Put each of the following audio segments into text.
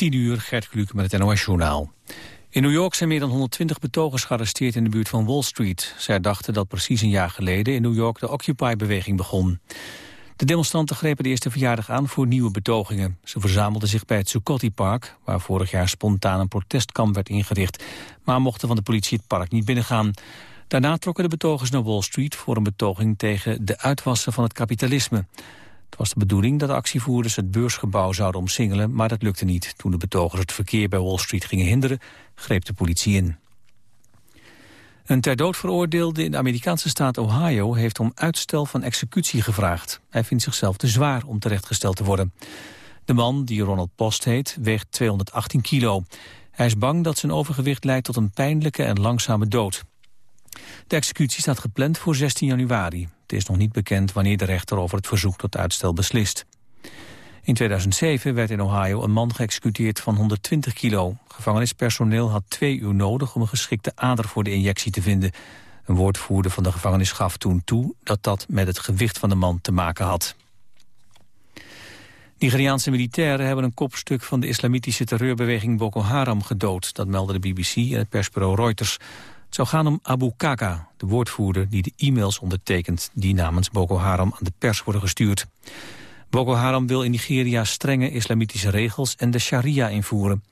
10 uur, Gert Kluk met het NOS-journaal. In New York zijn meer dan 120 betogers gearresteerd in de buurt van Wall Street. Zij dachten dat precies een jaar geleden in New York de Occupy-beweging begon. De demonstranten grepen de eerste verjaardag aan voor nieuwe betogingen. Ze verzamelden zich bij het Zuccotti Park, waar vorig jaar spontaan een protestkamp werd ingericht, maar mochten van de politie het park niet binnengaan. Daarna trokken de betogers naar Wall Street voor een betoging tegen de uitwassen van het kapitalisme. Het was de bedoeling dat de actievoerders het beursgebouw zouden omsingelen, maar dat lukte niet. Toen de betogers het verkeer bij Wall Street gingen hinderen, greep de politie in. Een ter dood veroordeelde in de Amerikaanse staat Ohio heeft om uitstel van executie gevraagd. Hij vindt zichzelf te zwaar om terechtgesteld te worden. De man, die Ronald Post heet, weegt 218 kilo. Hij is bang dat zijn overgewicht leidt tot een pijnlijke en langzame dood. De executie staat gepland voor 16 januari. Het is nog niet bekend wanneer de rechter over het verzoek tot uitstel beslist. In 2007 werd in Ohio een man geëxecuteerd van 120 kilo. Gevangenispersoneel had twee uur nodig om een geschikte ader voor de injectie te vinden. Een woordvoerder van de gevangenis gaf toen toe dat dat met het gewicht van de man te maken had. Nigeriaanse militairen hebben een kopstuk van de islamitische terreurbeweging Boko Haram gedood. Dat meldde de BBC en het persbureau Reuters. Het zou gaan om Abu Kaka, de woordvoerder die de e-mails ondertekent... die namens Boko Haram aan de pers worden gestuurd. Boko Haram wil in Nigeria strenge islamitische regels en de sharia invoeren.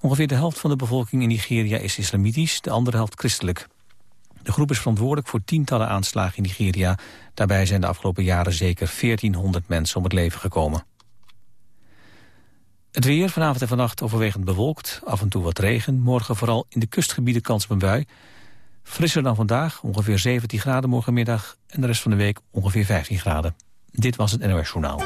Ongeveer de helft van de bevolking in Nigeria is islamitisch, de andere helft christelijk. De groep is verantwoordelijk voor tientallen aanslagen in Nigeria. Daarbij zijn de afgelopen jaren zeker 1400 mensen om het leven gekomen. Het weer vanavond en vannacht overwegend bewolkt. Af en toe wat regen. Morgen vooral in de kustgebieden kans op een bui. Frisser dan vandaag, ongeveer 17 graden morgenmiddag. En de rest van de week ongeveer 15 graden. Dit was het NOS Journaal.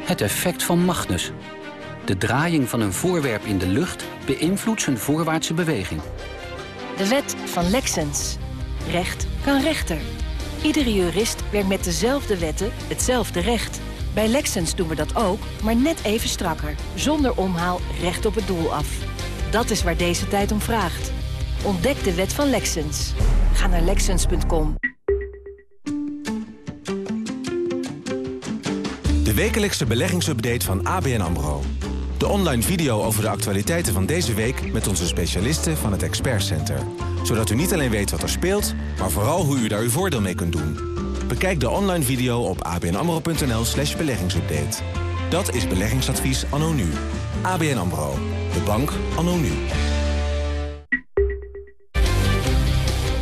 Het effect van Magnus. De draaiing van een voorwerp in de lucht beïnvloedt zijn voorwaartse beweging. De wet van Lexens. Recht kan rechter. Iedere jurist werkt met dezelfde wetten hetzelfde recht. Bij Lexens doen we dat ook, maar net even strakker. Zonder omhaal recht op het doel af. Dat is waar deze tijd om vraagt. Ontdek de wet van Lexens. Ga naar Lexens.com. De wekelijkse beleggingsupdate van ABN AMRO. De online video over de actualiteiten van deze week... met onze specialisten van het Expert Center. Zodat u niet alleen weet wat er speelt, maar vooral hoe u daar uw voordeel mee kunt doen. Bekijk de online video op abnamro.nl slash beleggingsupdate. Dat is beleggingsadvies anno nu. ABN AMRO. De bank anno nu.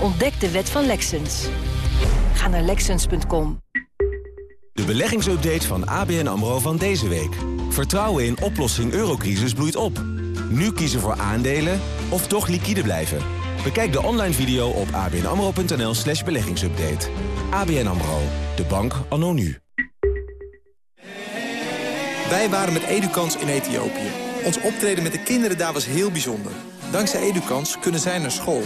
Ontdek de wet van Lexens. Ga naar Lexens.com. De beleggingsupdate van ABN AMRO van deze week. Vertrouwen in oplossing eurocrisis bloeit op. Nu kiezen voor aandelen of toch liquide blijven. Bekijk de online video op abnamro.nl slash beleggingsupdate. ABN AMRO, de bank anno nu. Wij waren met Edukans in Ethiopië. Ons optreden met de kinderen daar was heel bijzonder. Dankzij Edukans kunnen zij naar school.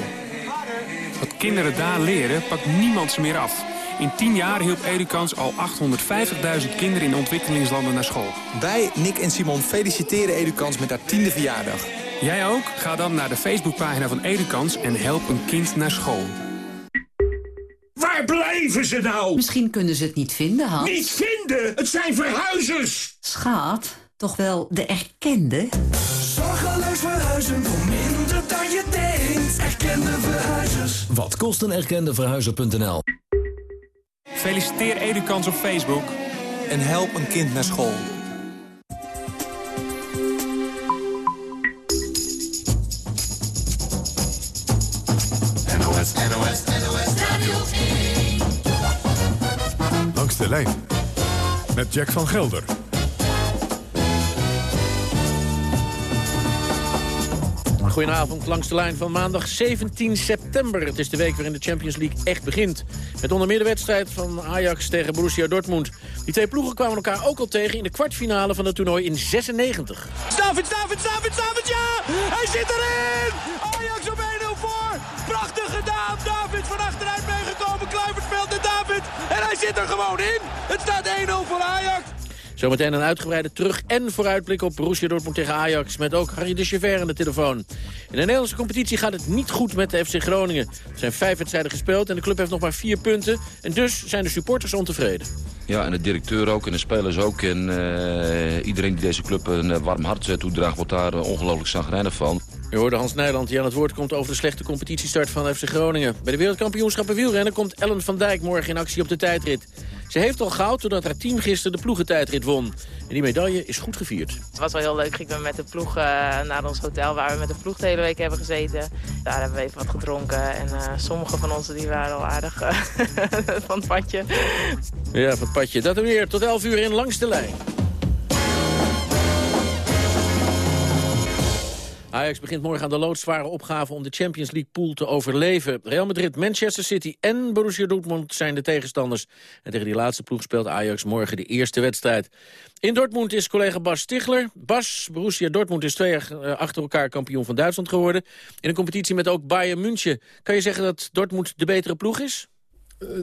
Wat kinderen daar leren, pakt niemand ze meer af. In 10 jaar hielp Edukans al 850.000 kinderen in ontwikkelingslanden naar school. Wij, Nick en Simon, feliciteren Edukans met haar tiende verjaardag. Jij ook? Ga dan naar de Facebookpagina van Edukans en help een kind naar school. Waar blijven ze nou? Misschien kunnen ze het niet vinden, Hans. Niet vinden? Het zijn verhuizers! Schaat, toch wel de erkende? Zorgeloos verhuizen voor minder dan je denkt. Erkende verhuizers. Wat kost een erkende verhuizer.nl? Feliciteer Edukans op Facebook. En help een kind naar school. Lijn. Met Jack van Gelder. Goedenavond, langs de lijn van maandag 17 september. Het is de week waarin de Champions League echt begint. Met onder meer de wedstrijd van Ajax tegen Borussia Dortmund. Die twee ploegen kwamen elkaar ook al tegen in de kwartfinale van het toernooi in 96. David, David, David, David, ja! Hij zit erin! Ajax op 1-0 voor! Prachtig gedaan! David van achteruit. Kluivert speelt naar David. En hij zit er gewoon in! Het staat 1-0 voor Ajax. Zometeen een uitgebreide terug- en vooruitblik op Borussia Dortmund tegen Ajax... met ook Harry de Chever aan de telefoon. In de Nederlandse competitie gaat het niet goed met de FC Groningen. Er zijn vijf wedstrijden gespeeld en de club heeft nog maar vier punten... en dus zijn de supporters ontevreden. Ja, en de directeur ook en de spelers ook. En uh, iedereen die deze club een warm hart toedraagt, wordt daar ongelooflijk zagrijnig van. U hoorde Hans Nijland die aan het woord komt over de slechte competitiestart van FC Groningen. Bij de wereldkampioenschappen wielrennen komt Ellen van Dijk morgen in actie op de tijdrit. Ze heeft al goud doordat haar team gisteren de ploegentijdrit won. En die medaille is goed gevierd. Het was wel heel leuk. Ik ben met de ploeg uh, naar ons hotel waar we met de ploeg de hele week hebben gezeten. Daar hebben we even wat gedronken. En uh, sommige van ons die waren al aardig uh, van het padje. Ja, van het padje. Dat en weer tot 11 uur in Langs de Lijn. Ajax begint morgen aan de loodzware opgave om de Champions League pool te overleven. Real Madrid, Manchester City en Borussia Dortmund zijn de tegenstanders. En tegen die laatste ploeg speelt Ajax morgen de eerste wedstrijd. In Dortmund is collega Bas Stigler. Bas, Borussia Dortmund is twee jaar achter elkaar kampioen van Duitsland geworden. In een competitie met ook Bayern München. Kan je zeggen dat Dortmund de betere ploeg is?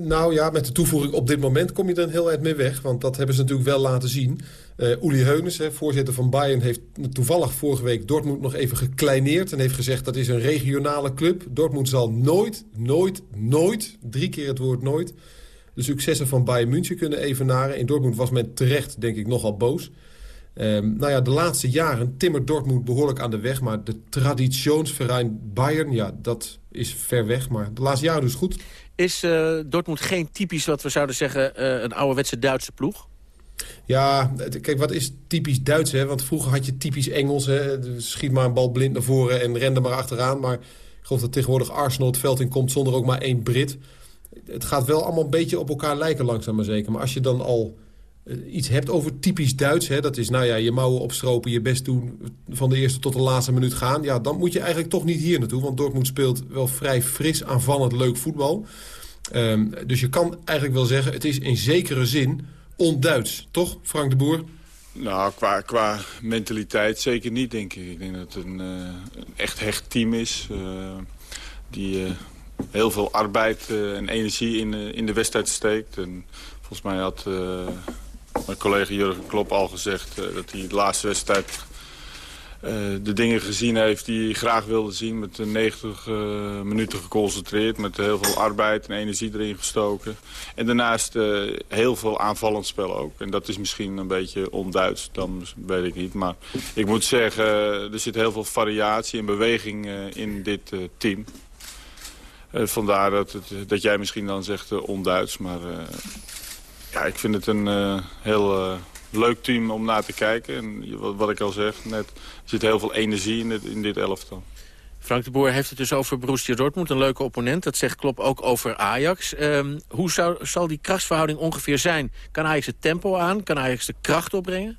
Nou ja, met de toevoeging op dit moment kom je er heel erg mee weg. Want dat hebben ze natuurlijk wel laten zien. Uh, Uli Heunes, voorzitter van Bayern, heeft toevallig vorige week Dortmund nog even gekleineerd. En heeft gezegd dat is een regionale club. Dortmund zal nooit, nooit, nooit, drie keer het woord nooit... de successen van Bayern München kunnen evenaren. In Dortmund was men terecht, denk ik, nogal boos. Um, nou ja, de laatste jaren timmert Dortmund behoorlijk aan de weg. Maar de traditionsverein Bayern, ja, dat is ver weg. Maar de laatste jaren dus goed. Is uh, Dortmund geen typisch, wat we zouden zeggen, uh, een ouderwetse Duitse ploeg? Ja, kijk, wat is typisch Duits, hè? Want vroeger had je typisch Engels? Schiet maar een bal blind naar voren en rende maar achteraan. Maar ik geloof dat tegenwoordig Arsenal het veld in komt zonder ook maar één Brit. Het gaat wel allemaal een beetje op elkaar lijken langzaam maar zeker. Maar als je dan al iets hebt over typisch Duits... Hè, dat is nou ja, je mouwen opstropen, je best doen... van de eerste tot de laatste minuut gaan... ja, dan moet je eigenlijk toch niet hier naartoe. Want Dortmund speelt wel vrij fris, aanvallend, leuk voetbal. Um, dus je kan eigenlijk wel zeggen, het is in zekere zin onduits. Toch, Frank de Boer? Nou, qua, qua mentaliteit zeker niet, denk ik. Ik denk dat het een, een echt hecht team is. Uh, die heel veel arbeid en energie in, in de wedstrijd steekt. En volgens mij had mijn collega Jurgen Klop al gezegd... dat hij de laatste wedstrijd uh, de dingen gezien heeft die hij graag wilde zien. Met 90 uh, minuten geconcentreerd. Met heel veel arbeid en energie erin gestoken. En daarnaast heel veel aanvallend spel ook. En dat is misschien een beetje onduits. Dan weet ik niet. Maar ik moet zeggen, er zit heel veel variatie en beweging in dit team. vandaar dat, dat jij misschien dan zegt onduits. Maar ja, ik vind het een heel leuk team om naar te kijken. En wat ik al zeg, net, er zit heel veel energie in dit, in dit elftal. Frank de Boer heeft het dus over Borussia Dortmund, een leuke opponent. Dat zegt Klop ook over Ajax. Um, hoe zou, zal die krachtsverhouding ongeveer zijn? Kan Ajax het tempo aan? Kan Ajax de kracht opbrengen?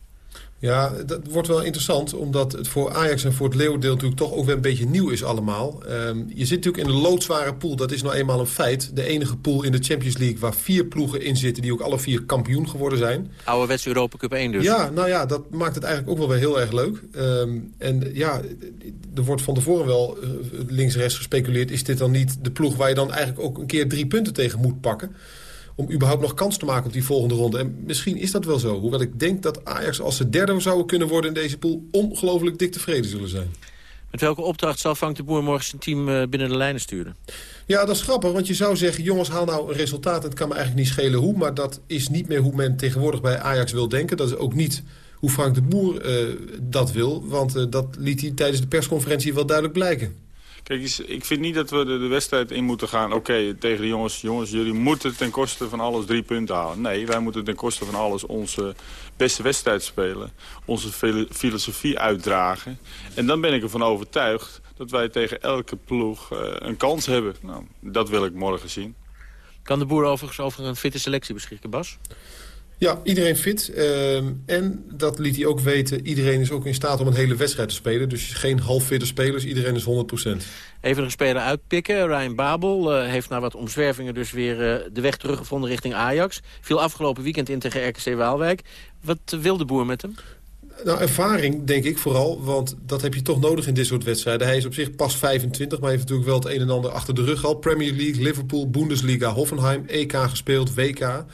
Ja, dat wordt wel interessant, omdat het voor Ajax en voor het Leeuwendeel natuurlijk toch ook weer een beetje nieuw is allemaal. Um, je zit natuurlijk in een loodzware pool, dat is nou eenmaal een feit. De enige pool in de Champions League waar vier ploegen in zitten die ook alle vier kampioen geworden zijn. Ouderwets Europa Cup 1 dus. Ja, nou ja, dat maakt het eigenlijk ook wel weer heel erg leuk. Um, en ja, er wordt van tevoren wel uh, links-rechts gespeculeerd. Is dit dan niet de ploeg waar je dan eigenlijk ook een keer drie punten tegen moet pakken? Om überhaupt nog kans te maken op die volgende ronde. En misschien is dat wel zo. Hoewel ik denk dat Ajax als ze derde zouden kunnen worden in deze pool... ongelooflijk dik tevreden zullen zijn. Met welke opdracht zal Frank de Boer morgen zijn team uh, binnen de lijnen sturen? Ja, dat is grappig, want je zou zeggen... jongens, haal nou een resultaat. Het kan me eigenlijk niet schelen hoe. Maar dat is niet meer hoe men tegenwoordig bij Ajax wil denken. Dat is ook niet hoe Frank de Boer uh, dat wil. Want uh, dat liet hij tijdens de persconferentie wel duidelijk blijken. Kijk, ik vind niet dat we de, wedstrijd in moeten gaan. Oké, tegen de jongens, jongens, jullie moeten ten koste van alles drie punten halen. Nee, wij moeten ten koste van alles onze beste wedstrijd spelen. Onze filosofie uitdragen. En dan ben ik ervan overtuigd dat wij tegen elke ploeg uh, een kans hebben. Nou, dat wil ik morgen zien. Kan de boer overigens over een fitte selectie beschikken, Bas? Ja, iedereen fit. Uh, en dat liet hij ook weten, iedereen is ook in staat om een hele wedstrijd te spelen. Dus geen halffitte spelers, iedereen is 100%. Even een speler uitpikken. Ryan Babel uh, heeft na wat omzwervingen dus weer uh, de weg teruggevonden richting Ajax. Viel afgelopen weekend in tegen RKC Waalwijk. Wat wil de boer met hem? Nou, ervaring denk ik vooral, want dat heb je toch nodig in dit soort wedstrijden. Hij is op zich pas 25, maar heeft natuurlijk wel het een en ander achter de rug al. Premier League, Liverpool, Bundesliga, Hoffenheim, EK gespeeld, WK...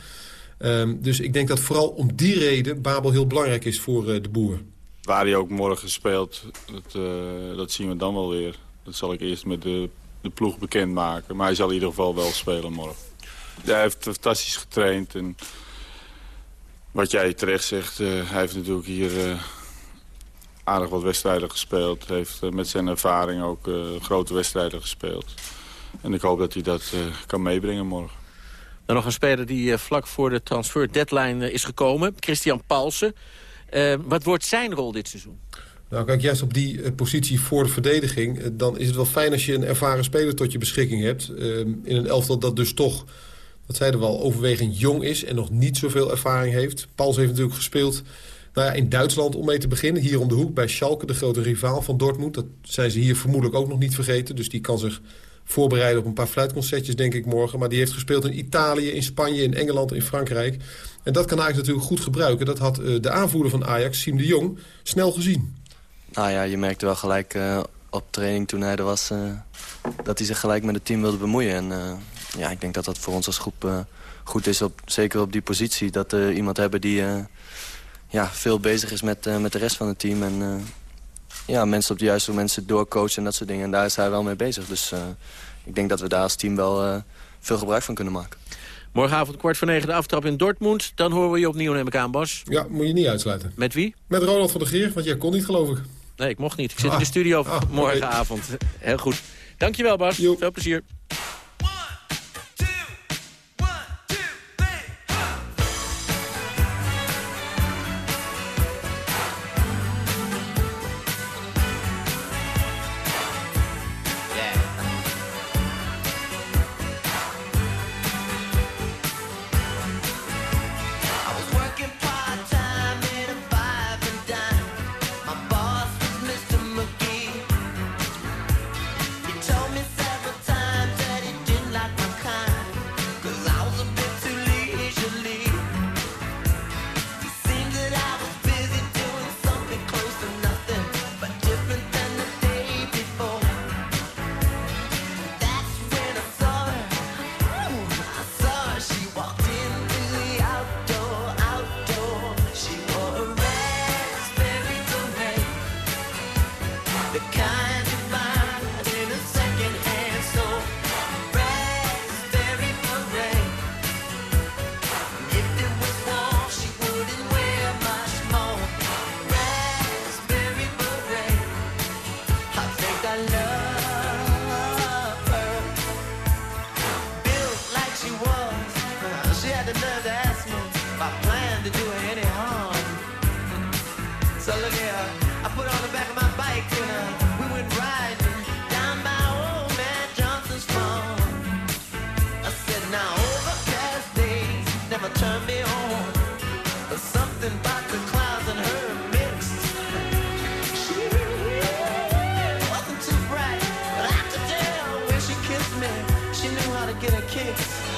Um, dus ik denk dat vooral om die reden Babel heel belangrijk is voor uh, de boer. Waar hij ook morgen speelt, dat, uh, dat zien we dan wel weer. Dat zal ik eerst met de, de ploeg bekendmaken. Maar hij zal in ieder geval wel spelen morgen. Hij heeft fantastisch getraind. En wat jij terecht zegt, hij heeft natuurlijk hier aardig wat wedstrijden gespeeld. Heeft met zijn ervaring ook grote wedstrijden gespeeld. En ik hoop dat hij dat kan meebrengen morgen. Dan nog een speler die vlak voor de transfer deadline is gekomen. Christian Paulsen. wat wordt zijn rol dit seizoen? Nou, kijk, juist op die positie voor de verdediging... Dan is het wel fijn als je een ervaren speler tot je beschikking hebt. In een elftal dat dus toch, dat zeiden we al, overwegend jong is... en nog niet zoveel ervaring heeft. Pauls heeft natuurlijk gespeeld nou ja, in Duitsland om mee te beginnen. Hier om de hoek bij Schalke, de grote rivaal van Dortmund. Dat zijn ze hier vermoedelijk ook nog niet vergeten. Dus die kan zich voorbereiden op een paar fluitconcertjes, denk ik, morgen. Maar die heeft gespeeld in Italië, in Spanje, in Engeland, in Frankrijk. En dat kan Ajax natuurlijk goed gebruiken. Dat had de aanvoerder van Ajax, Siem de Jong, snel gezien. Nou ja, je merkte wel gelijk uh, op training toen hij er was... Uh, dat hij zich gelijk met het team wilde bemoeien. En ja, ik denk dat dat voor ons als groep goed is, op, zeker op die positie. Dat we iemand hebben die ja, veel bezig is met, met de rest van het team. En ja, mensen op de juiste mensen doorcoachen en dat soort dingen. En daar is hij wel mee bezig. Dus ik denk dat we daar als team wel veel gebruik van kunnen maken. Morgenavond kwart voor negen de aftrap in Dortmund. Dan horen we je opnieuw, neem ik aan, Bas. Ja, moet je niet uitsluiten. Met wie? Met Ronald van der Geer, want jij kon niet, geloof ik. Nee, ik mocht niet. Ik zit in de studio ah, morgenavond. Heel goed. Dankjewel, Bas. Veel plezier. get a kiss.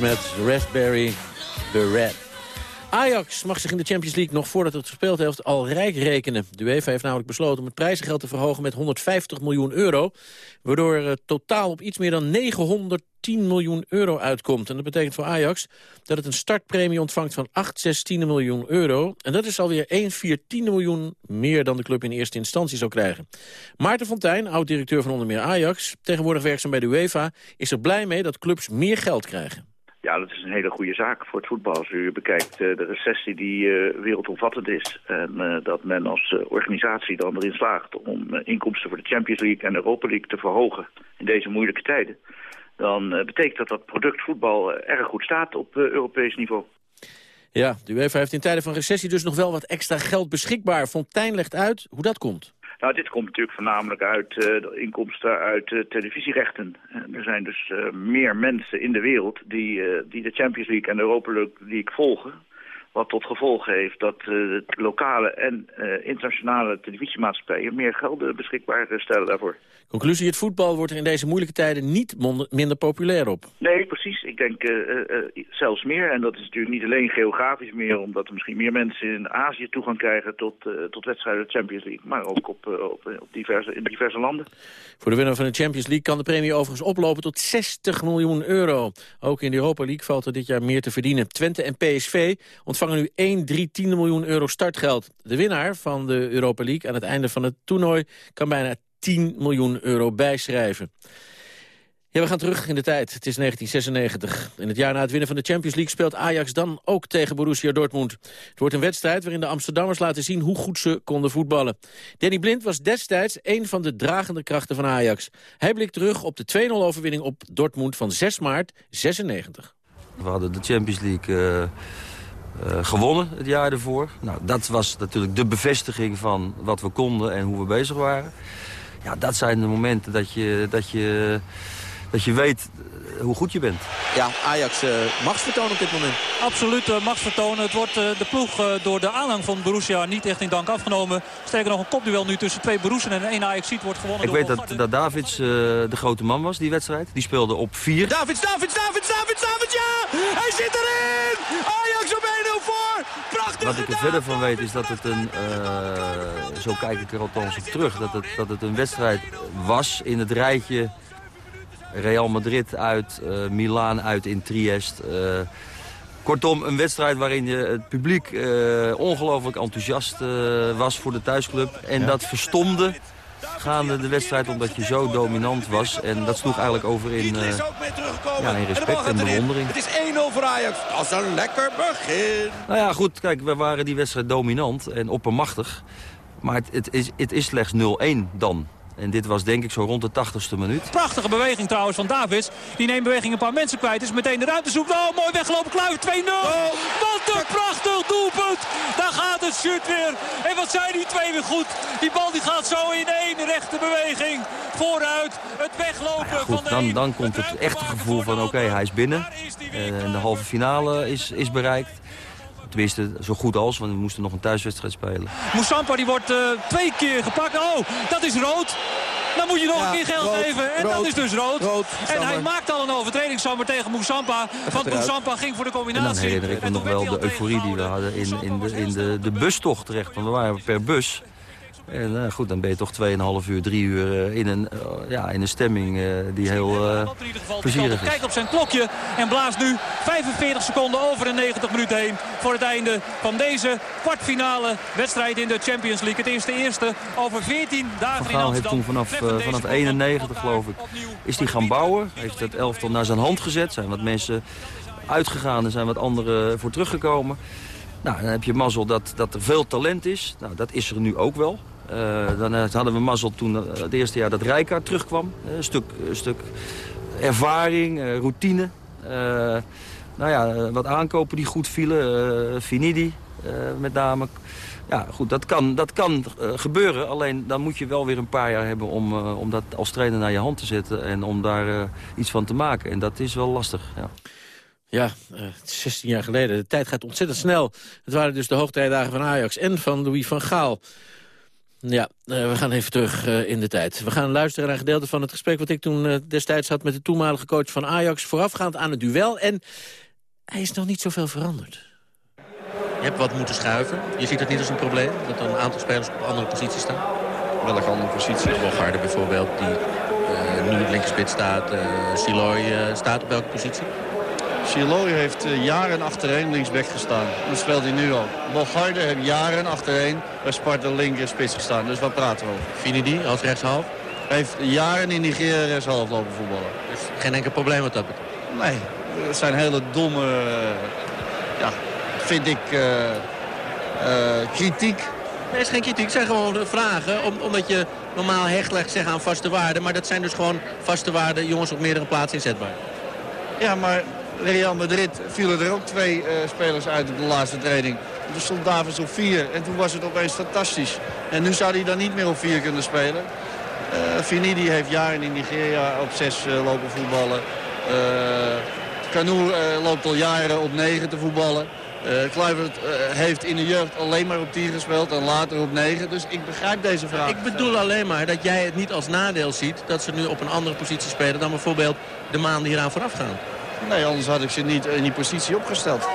Met Raspberry Beret. Ajax mag zich in de Champions League nog voordat het gespeeld heeft al rijk rekenen. De UEFA heeft namelijk besloten om het prijzengeld te verhogen met 150 miljoen euro. Waardoor het totaal op iets meer dan 900 10 miljoen euro uitkomt. En dat betekent voor Ajax dat het een startpremie ontvangt van 8 16 miljoen euro. En dat is alweer 1 14 miljoen meer dan de club in eerste instantie zou krijgen. Maarten Fontijn, oud-directeur van onder meer Ajax, tegenwoordig werkzaam bij de UEFA, is er blij mee dat clubs meer geld krijgen. Ja, dat is een hele goede zaak voor het voetbal. Als u bekijkt uh, de recessie die uh, wereldomvattend is... en uh, dat men als organisatie dan erin slaagt om inkomsten voor de Champions League en Europa League te verhogen in deze moeilijke tijden... dan betekent dat dat product voetbal erg goed staat op Europees niveau. Ja, de UEFA heeft in tijden van recessie dus nog wel wat extra geld beschikbaar. Fontijn legt uit hoe dat komt. Nou, dit komt natuurlijk voornamelijk uit uh, de inkomsten uit uh, televisierechten. er zijn dus meer mensen in de wereld die, die de Champions League en de Europa League volgen. Wat tot gevolg heeft dat de lokale en internationale televisiemaatschappijen meer geld beschikbaar stellen daarvoor. Conclusie, het voetbal wordt er in deze moeilijke tijden niet minder populair op. Nee, precies. Ik denk uh, zelfs meer. En dat is natuurlijk niet alleen geografisch meer... omdat er misschien meer mensen in Azië toegang krijgen tot, tot wedstrijden Champions League. Maar ook op, op, op, diverse, in diverse landen. Voor de winnaar van de Champions League kan de premie overigens oplopen tot 60 miljoen euro. Ook in de Europa League valt er dit jaar meer te verdienen. Twente en PSV ontvangen nu 1 3 10 miljoen euro startgeld. De winnaar van de Europa League aan het einde van het toernooi... kan bijna 10 miljoen euro bijschrijven. Ja, we gaan terug in de tijd. Het is 1996. In het jaar na het winnen van de Champions League speelt Ajax dan ook tegen Borussia Dortmund. Het wordt een wedstrijd waarin de Amsterdammers laten zien hoe goed ze konden voetballen. Danny Blind was destijds een van de dragende krachten van Ajax. Hij blikt terug op de 2-0 overwinning op Dortmund van 6 maart 96. We hadden de Champions League... Uh... Uh, gewonnen het jaar ervoor. Nou, dat was natuurlijk de bevestiging van wat we konden en hoe we bezig waren. Ja, dat zijn de momenten dat je, dat je, dat je weet eh, hoe goed je bent. Ja, Ajax uh, machtsvertoon op dit moment. Absoluut uh, machtsvertoon. Het wordt uh, de ploeg door de aanhang van Borussia niet echt in dank afgenomen. Sterker nog een kopduel nu tussen twee Borussen en één Ajax wordt gewonnen Ik weet dat, dat Davids de grote man was, die wedstrijd. Die speelde op vier. Davids, Davids, Davids, Davids, Davids, ja! Hij zit erin! Ajax op 1-0 voor! Prachtig Wat ik er verder van weet is dat het een, zo kijk ik er althans op terug, dat het, dat het een wedstrijd was in het rijtje Real Madrid uit, uh, Milaan uit in Triest. Uh, kortom, een wedstrijd waarin je het publiek uh, ongelooflijk enthousiast was voor de thuisclub. En ja. dat verstomde gaande de wedstrijd omdat je zo dominant was. En dat sloeg eigenlijk over in, ja, in respect en bewondering. Het is 1-0 voor Ajax. Dat is een lekker begin. Nou ja, goed, kijk, we waren die wedstrijd dominant en oppermachtig. Maar het, het, is, het is slechts 0-1 dan. En dit was denk ik zo rond de 80ste minuut. Prachtige beweging trouwens van Davids. Die neemt beweging een paar mensen kwijt. Is meteen de ruimte zoekt. Oh, mooi weggelopen. Kluivert 2-0. Wat een prachtig doelpunt. Daar gaat het shoot weer. En wat zijn die twee weer goed. Die bal die gaat zo in één rechte beweging. Vooruit. Het weglopen ja, goed, van de dan, dan komt het echte gevoel van oké, okay, hij is binnen. En de halve finale is, is bereikt. Tenminste, zo goed als, want we moesten nog een thuiswedstrijd spelen. Moussampa die wordt uh, twee keer gepakt. Oh, dat is rood. Dan moet je nog ja, een keer geld rood, geven. En rood, dat is dus rood. rood en hij maakt al een overtreding Sammer tegen Moussampa. Want Moussampa ging voor de combinatie. En dan herinner ik me nog wel de euforie die we hadden in, in, de, in de, de bustocht terecht. Want we waren per bus. En uh, goed, dan ben je toch 2,5 uur, 3 uur uh, in, een, uh, ja, in een stemming die heel plezierig is. Kijkt op zijn klokje en blaast nu 45 seconden over de 90 minuten heen... voor het einde van deze kwartfinale wedstrijd in de Champions League. Het is de eerste over 14 dagen Van Gaal heeft toen vanaf, vanaf 91, geloof ik, is hij gaan bouwen. Heeft het elftal naar zijn hand gezet. zijn wat mensen uitgegaan, er zijn wat anderen voor teruggekomen. Nou, dan heb je mazzel dat, dat er veel talent is. Nou, dat is er nu ook wel. Uh, dan hadden we mazzel toen uh, het eerste jaar dat Rijkaard terugkwam. Een, stuk, stuk ervaring, routine. nou ja, wat aankopen die goed vielen. Finidi met name. Ja, goed, dat kan, dat kan gebeuren. Alleen dan moet je wel weer een paar jaar hebben om, om dat als trainer naar je hand te zetten. En om daar iets van te maken. En dat is wel lastig, ja. Ja, uh, 16 jaar geleden. De tijd gaat ontzettend snel. Het waren dus de hoogtijdagen van Ajax en van Louis van Gaal. Ja, uh, we gaan even terug uh, in de tijd. We gaan luisteren naar een gedeelte van het gesprek... wat ik toen uh, destijds had met de toenmalige coach van Ajax... voorafgaand aan het duel. En hij is nog niet zoveel veranderd. Je hebt wat moeten schuiven. Je ziet het niet als een probleem... dat er een aantal spelers op andere posities staan? Welke andere positie? Bogarde bijvoorbeeld, die nu links spits staat. Uh, Siloy staat op welke positie? Siloy heeft jaren achtereen linksback gestaan. Dat speelt hij nu al. Bogarde heeft jaren achtereen bij Sparta linker spits gestaan. Dus wat praten we over? Finidi als rechtshalf? Hij heeft jaren in Nigeria rechtshalf lopen voetballen. Dus geen enkel probleem wat dat betreft? Nee, het zijn hele domme, ja, vind ik, kritiek Nee, is geen kritiek. Het zijn gewoon vragen. omdat je normaal hecht legt zeggen aan vaste waarden. Maar dat zijn dus gewoon vaste waarden. Jongens op meerdere plaatsen inzetbaar. Ja, maar Real Madrid vielen er ook twee uh, spelers uit op de laatste training. Toen stond Davids op vier. En toen was het opeens fantastisch. En nu zou hij dan niet meer op vier kunnen spelen. Uh, Finidi heeft jaren in Nigeria op zes uh, lopen voetballen. Canoe loopt al jaren op negen te voetballen. Uh, Kluivert uh, heeft in de jeugd alleen maar op 10 gespeeld en later op 9. Dus ik begrijp deze vraag. Ik bedoel alleen maar dat jij het niet als nadeel ziet... dat ze nu op een andere positie spelen dan bijvoorbeeld de maanden hieraan vooraf gaan. Nee, anders had ik ze niet in die positie opgesteld.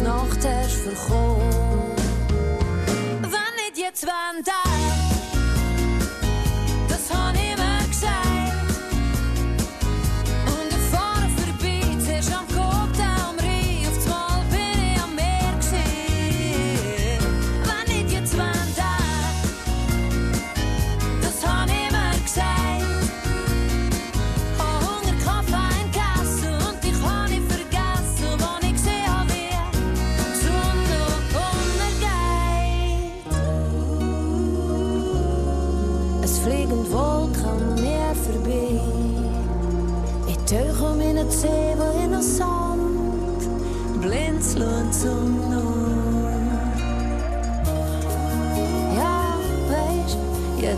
China, wann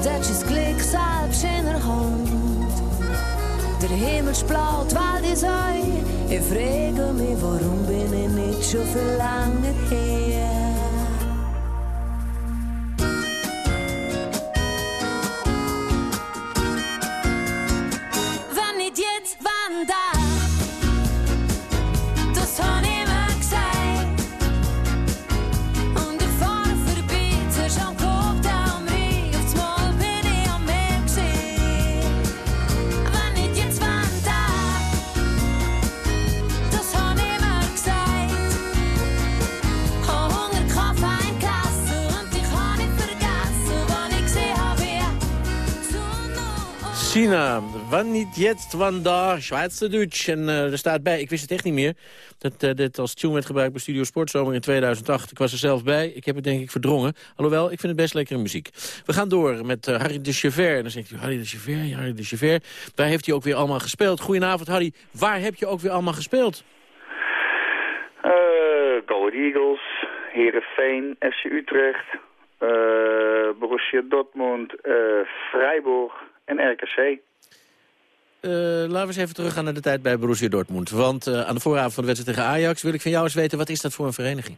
dat is Glück selbst in der Hand. Der Himmel splaut, weil die Säue. Ich frage mich, warum bin ich nicht schon veel länger hier? Niet jetzt, wann da, Schweizerdeutsch. En uh, er staat bij, ik wist het echt niet meer, dat uh, dit als tune werd gebruikt bij Studio Sportzomer in 2008. Ik was er zelf bij, ik heb het denk ik verdrongen. Alhoewel, ik vind het best lekkere muziek. We gaan door met uh, Harry de Chever. En dan zegt u, Harry de Chever, Harry de Chever. Waar heeft hij ook weer allemaal gespeeld? Goedenavond Harry, waar heb je ook weer allemaal gespeeld? Go Eagles, Heerenveen, FC Utrecht, Borussia Dortmund, Freiburg en RKC. Eh, laten we eens even teruggaan naar de tijd bij Borussia Dortmund. Want eh, aan de vooravond van de wedstrijd tegen Ajax wil ik van jou eens weten... wat is dat voor een vereniging?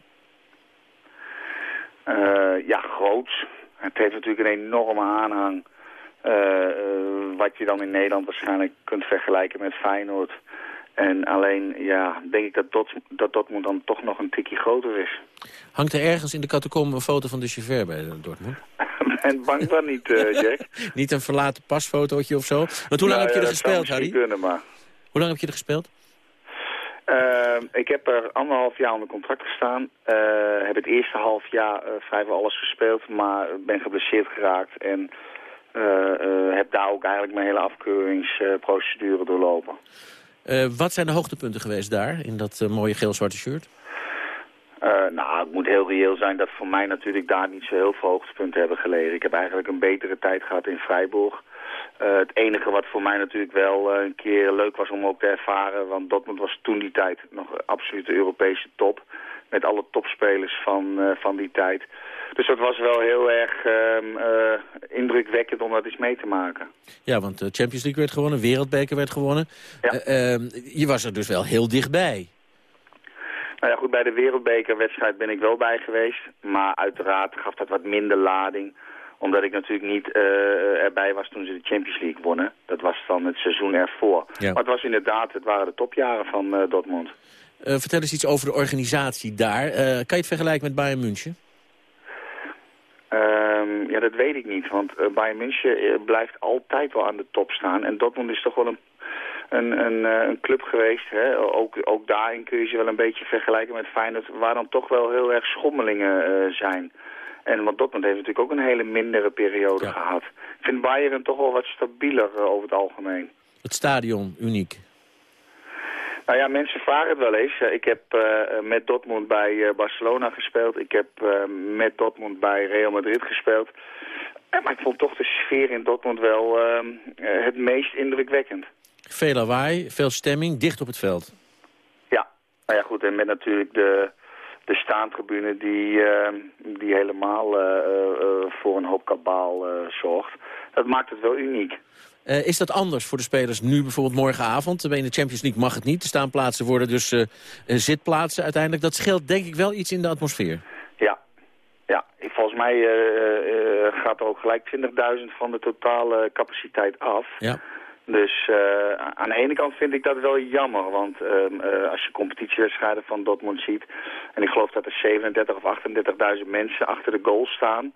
Eh, ja, groot. Het heeft natuurlijk een enorme aanhang. Wat je dan in Nederland waarschijnlijk kunt vergelijken met Feyenoord. En alleen, ja, denk ik dat, dat Dortmund dan toch nog een tikje groter is. Hangt er ergens in de catacombe een foto van de chauffeur bij Dortmund? en bang dan niet, eh, Jack. Niet een verlaten pasfotootje of zo? Want hoe lang Nou heb je er gespeeld, Harry? Kunnen, maar... Hoe lang heb je er gespeeld? Uh, ik heb er anderhalf jaar onder contract gestaan. Uh, heb het eerste half jaar uh, vrijwel alles gespeeld, maar ben geblesseerd geraakt. En heb daar ook eigenlijk mijn hele afkeuringsprocedure doorlopen. wat zijn de hoogtepunten geweest daar, in dat mooie geel-zwarte shirt? Nou, het moet heel reëel zijn dat voor mij natuurlijk daar niet zo heel veel hoogtepunten hebben gelegen. Ik heb eigenlijk een betere tijd gehad in Freiburg. Uh, het enige wat voor mij natuurlijk wel uh, een keer leuk was om ook te ervaren... want Dortmund was toen die tijd nog absoluut de Europese top... met alle topspelers van, van die tijd. Dus dat was wel heel erg ehm, indrukwekkend om dat eens mee te maken. Ja, want de Champions League werd gewonnen, Wereldbeker werd gewonnen. Ja. Ehm, je was er dus wel heel dichtbij. Nou ja, goed, bij de Wereldbekerwedstrijd ben ik wel bij geweest. Maar uiteraard gaf dat wat minder lading omdat ik natuurlijk niet uh, erbij was toen ze de Champions League wonnen. Dat was dan het seizoen ervoor. Ja. Maar het was inderdaad, het waren de topjaren van uh, Dortmund. Uh, vertel eens iets over de organisatie daar. kan je het vergelijken met Bayern München? Um, ja, dat weet ik niet. Want Bayern München blijft altijd wel aan de top staan. En Dortmund is toch wel een, een, een, een club geweest. Hè? Ook, ook daarin kun je ze wel een beetje vergelijken met Feyenoord. Waar dan toch wel heel erg schommelingen zijn. En want Dortmund heeft natuurlijk ook een hele mindere periode ja. gehad. Ik vind Bayern toch wel wat stabieler uh, over het algemeen. Het stadion, uniek. Nou ja, mensen vragen het wel eens. Ik heb uh, met Dortmund bij uh, Barcelona gespeeld. Ik heb met Dortmund bij Real Madrid gespeeld. maar ik vond toch de sfeer in Dortmund wel het meest indrukwekkend. Veel lawaai, veel stemming, dicht op het veld. Ja, nou ja goed. En met natuurlijk de de staantribune die, uh, die helemaal uh, uh, voor een hoop kabaal zorgt. Dat maakt het wel uniek. is dat anders voor de spelers nu bijvoorbeeld morgenavond? In de Champions League mag het niet. De staanplaatsen worden dus zitplaatsen uiteindelijk. Dat scheelt denk ik wel iets in de atmosfeer. Ja, ja. volgens mij gaat er ook gelijk 20.000 van de totale capaciteit af. Ja. Dus uh, aan de ene kant vind ik dat wel jammer, want uh, uh, als je competitiewedstrijden van Dortmund ziet... en ik geloof dat er 37 of 38.000 mensen achter de goal staan...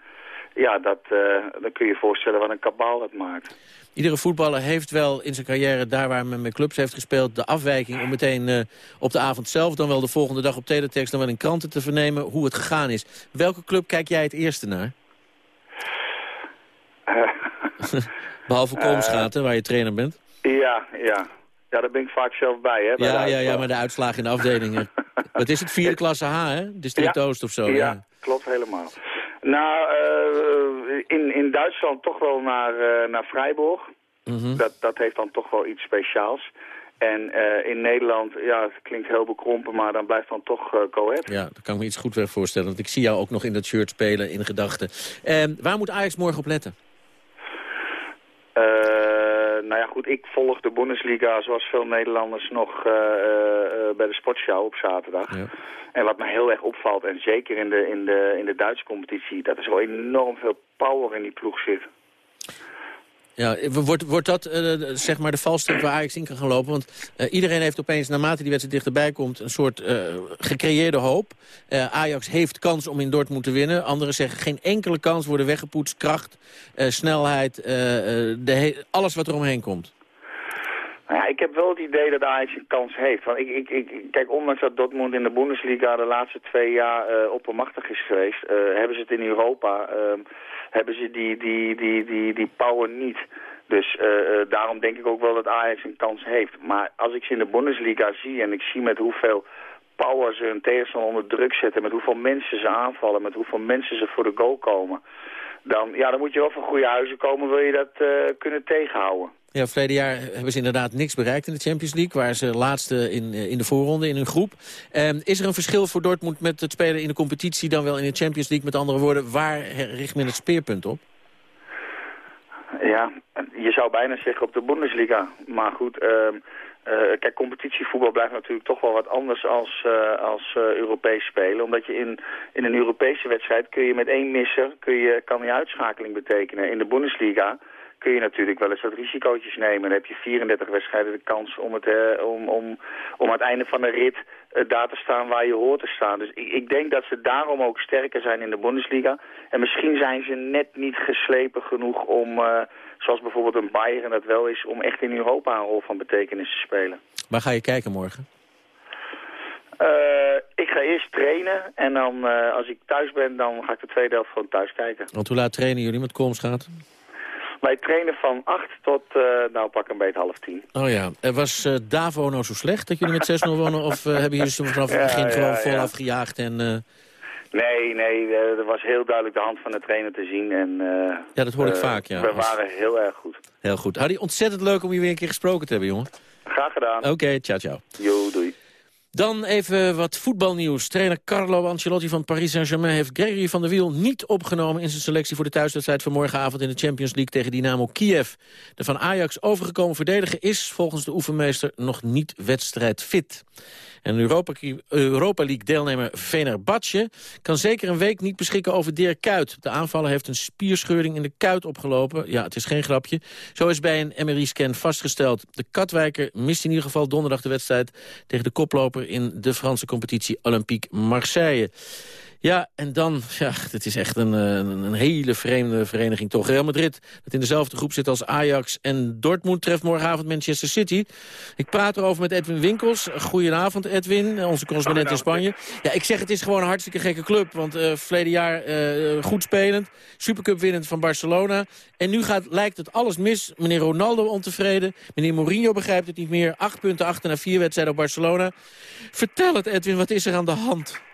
ja, dat, dan kun je je voorstellen wat een kabaal dat maakt. Iedere voetballer heeft wel in zijn carrière, daar waar men met clubs heeft gespeeld... de afwijking om meteen op de avond zelf, dan wel de volgende dag op teletext... dan wel in kranten te vernemen hoe het gegaan is. Welke club kijk jij het eerste naar? Behalve Koomschaten, waar je trainer bent. Ja, ja. Ja, daar ben ik vaak zelf bij, hè. Bij ja, ja, ja, maar de uitslagen in de afdelingen. Wat is het? Vierde klasse H, hè? District ja. Oost of zo. Ja, ja. klopt helemaal. Nou, uh, in, in Duitsland toch wel naar, uh, naar Freiburg. Mm -hmm. dat, dat heeft dan toch wel iets speciaals. En uh, in Nederland, ja, het klinkt heel bekrompen, maar dan blijft dan toch uh, Coët. Ja, dat kan ik me iets goed voorstellen. Want ik zie jou ook nog in dat shirt spelen, in gedachten. waar moet Ajax morgen op letten? Nou ja, goed, ik volg de Bundesliga zoals veel Nederlanders nog uh, uh, bij de sportshow op zaterdag. Ja. En wat me heel erg opvalt, en zeker in de, in de, in de Duitse competitie, dat er zo enorm veel power in die ploeg zit. Ja, wordt, wordt dat uh, zeg maar de valstrik waar Ajax in kan gaan lopen? Want uh, iedereen heeft opeens, naarmate die wedstrijd dichterbij komt... een soort uh, gecreëerde hoop. Ajax heeft kans om in Dortmund te winnen. Anderen zeggen geen enkele kans, worden weggepoetst. Kracht, snelheid, de alles wat er omheen komt. Nou ja, ik heb wel het idee dat Ajax een kans heeft. Want ik, ik, ik, kijk, ondanks dat Dortmund in de Bundesliga de laatste twee jaar oppermachtig is geweest... hebben ze het in Europa hebben ze die, die, die, die, die power niet. Dus uh, uh, daarom denk ik ook wel dat Ajax een kans heeft. Maar als ik ze in de Bundesliga zie en ik zie met hoeveel power ze hun tegenstander onder druk zetten... met hoeveel mensen ze aanvallen, met hoeveel mensen ze voor de goal komen... dan, ja, dan moet je wel van goede huizen komen, wil je dat uh, kunnen tegenhouden. Ja, verleden jaar hebben ze inderdaad niks bereikt in de Champions League. Waar ze laatste in, in de voorronde in hun groep. Um, is er een verschil voor Dortmund met het spelen in de competitie... dan wel in de Champions League? Met andere woorden, waar richt men het speerpunt op? Ja, je zou bijna zeggen op de Bundesliga. Maar goed, ehm, eh, kijk, competitievoetbal blijft natuurlijk toch wel wat anders als, uh, als uh, Europees spelen. Omdat je in, in een Europese wedstrijd kun je met één misser, kun je, kan je uitschakeling betekenen. In de Bundesliga kun je natuurlijk wel eens wat risicootjes nemen. Dan heb je 34 wedstrijden de kans om, het, om, om, om aan het einde van de rit daar te staan waar je hoort te staan. Dus ik, ik denk dat ze daarom ook sterker zijn in de Bundesliga. En misschien zijn ze net niet geslepen genoeg om zoals bijvoorbeeld een Bayern dat wel is... om echt in Europa een rol van betekenis te spelen. Waar ga je kijken morgen? Uh, ik ga eerst trainen en dan uh, als ik thuis ben, dan ga ik de tweede helft gewoon thuis kijken. Want hoe laat trainen jullie met Komsgaat? Wij trainen van 8 tot, uh, nou pak een beetje half 10. Oh ja, was Davo nou zo slecht dat jullie met 6-0 wonnen? Of hebben jullie ze vanaf het begin ja, gewoon ja. afgejaagd en... Nee, nee, uh, er was heel duidelijk de hand van de trainer te zien. En, uh, ja, dat hoor ik uh, vaak, ja. We waren heel erg goed. Heel goed. Harry, ontzettend leuk om je weer een keer gesproken te hebben, jongen. Graag gedaan. Oké, okay, ciao, ciao. Jo, doei. Dan even wat voetbalnieuws. Trainer Carlo Ancelotti van Paris Saint-Germain heeft Gregory van der Wiel niet opgenomen in zijn selectie voor de thuiswedstrijd van morgenavond in de Champions League tegen Dynamo Kiev. De van Ajax overgekomen verdediger is volgens de oefenmeester nog niet wedstrijdfit. En Europa, Europa League-deelnemer Venerbatje kan zeker een week niet beschikken over Dirk Kuyt. De aanvaller heeft een spierscheuring in de kuit opgelopen. Ja, het is geen grapje. Zo is bij een MRI-scan vastgesteld. De Katwijker mist in ieder geval donderdag de wedstrijd... tegen de koploper in de Franse competitie Olympique Marseille. Ja, en dan, ja, het is echt een, een, een, hele vreemde vereniging toch. Real Madrid, dat in dezelfde groep zit als Ajax en Dortmund... treft morgenavond Manchester City. Ik praat erover met Edwin Winkels. Goedenavond, Edwin, onze correspondent in Spanje. Ja, ik zeg het is gewoon een hartstikke gekke club. Want uh, verleden jaar uh, goed spelend, Supercup winnend van Barcelona. En nu gaat, lijkt het alles mis. Meneer Ronaldo ontevreden. Meneer Mourinho begrijpt het niet meer. Acht punten achter na vier wedstrijden op Barcelona. Vertel het, Edwin, wat is er aan de hand?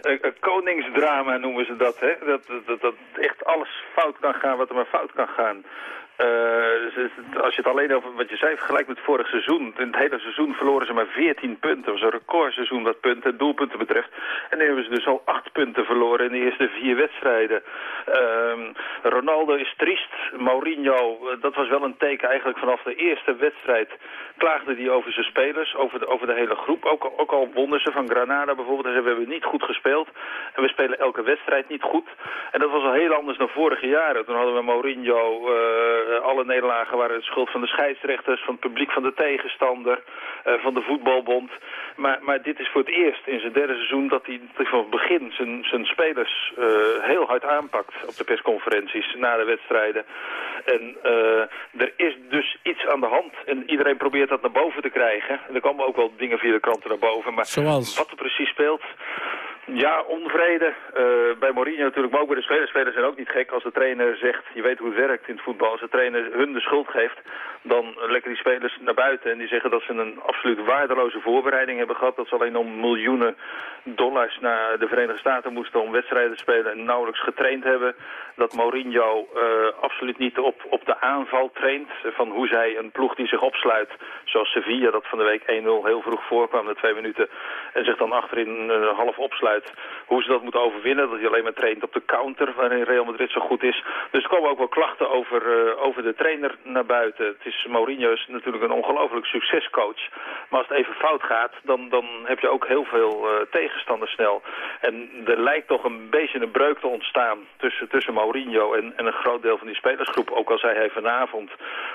Een, koningsdrama noemen ze dat, hè? Dat, dat, dat echt alles fout kan gaan wat er maar fout kan gaan. Uh, als je het alleen over wat je zei, gelijk met vorig seizoen. In het hele seizoen verloren ze maar 14 punten. Dat was een recordseizoen wat punten en doelpunten betreft. En nu hebben ze dus al 8 punten verloren in de eerste vier wedstrijden. Uh, Ronaldo is triest. Mourinho, eh, dat was wel een teken eigenlijk vanaf de eerste wedstrijd. Klaagde hij over zijn spelers, over de, over de hele groep. Ook, ook al wonnen ze van Granada bijvoorbeeld. En ze hebben niet goed gespeeld. En we spelen elke wedstrijd niet goed. En dat was al heel anders dan vorige jaren. Toen hadden we Mourinho... Uh, alle nederlagen waren de schuld van de scheidsrechters, van het publiek van de tegenstander, uh, van de voetbalbond. Maar, maar dit is voor het eerst in zijn derde seizoen dat hij van het begin zijn, zijn spelers uh, heel hard aanpakt op de persconferenties na de wedstrijden. En er is dus iets aan de hand en iedereen probeert dat naar boven te krijgen. En er komen ook wel dingen via de kranten naar boven, maar Zoals? wat er precies speelt... Ja, onvrede. Uh, bij Mourinho natuurlijk, maar ook bij de spelers. Spelers zijn ook niet gek. Als de trainer zegt, je weet hoe het werkt in het voetbal. Als de trainer hun de schuld geeft, dan lekken die spelers naar buiten. En die zeggen dat ze een absoluut waardeloze voorbereiding hebben gehad. Dat ze alleen om miljoenen dollars naar de Verenigde Staten moesten om wedstrijden te spelen. En nauwelijks getraind hebben. Dat Mourinho uh, absoluut niet op, op de aanval traint. Van hoe zij een ploeg die zich opsluit. Zoals Sevilla dat van de week 1-0 heel vroeg voorkwam na twee minuten. En zich dan achterin uh, half opsluit hoe ze dat moeten overwinnen. Dat hij alleen maar traint op de counter, waarin Real Madrid zo goed is. Dus er komen ook wel klachten over, uh, over de trainer naar buiten. Het is, Mourinho is natuurlijk een ongelooflijk succescoach. Maar als het even fout gaat, dan, dan heb je ook heel veel uh, tegenstanders snel. En er lijkt toch een beetje een breuk te ontstaan tussen, tussen Mourinho en, en een groot deel van die spelersgroep. Ook al zei hij vanavond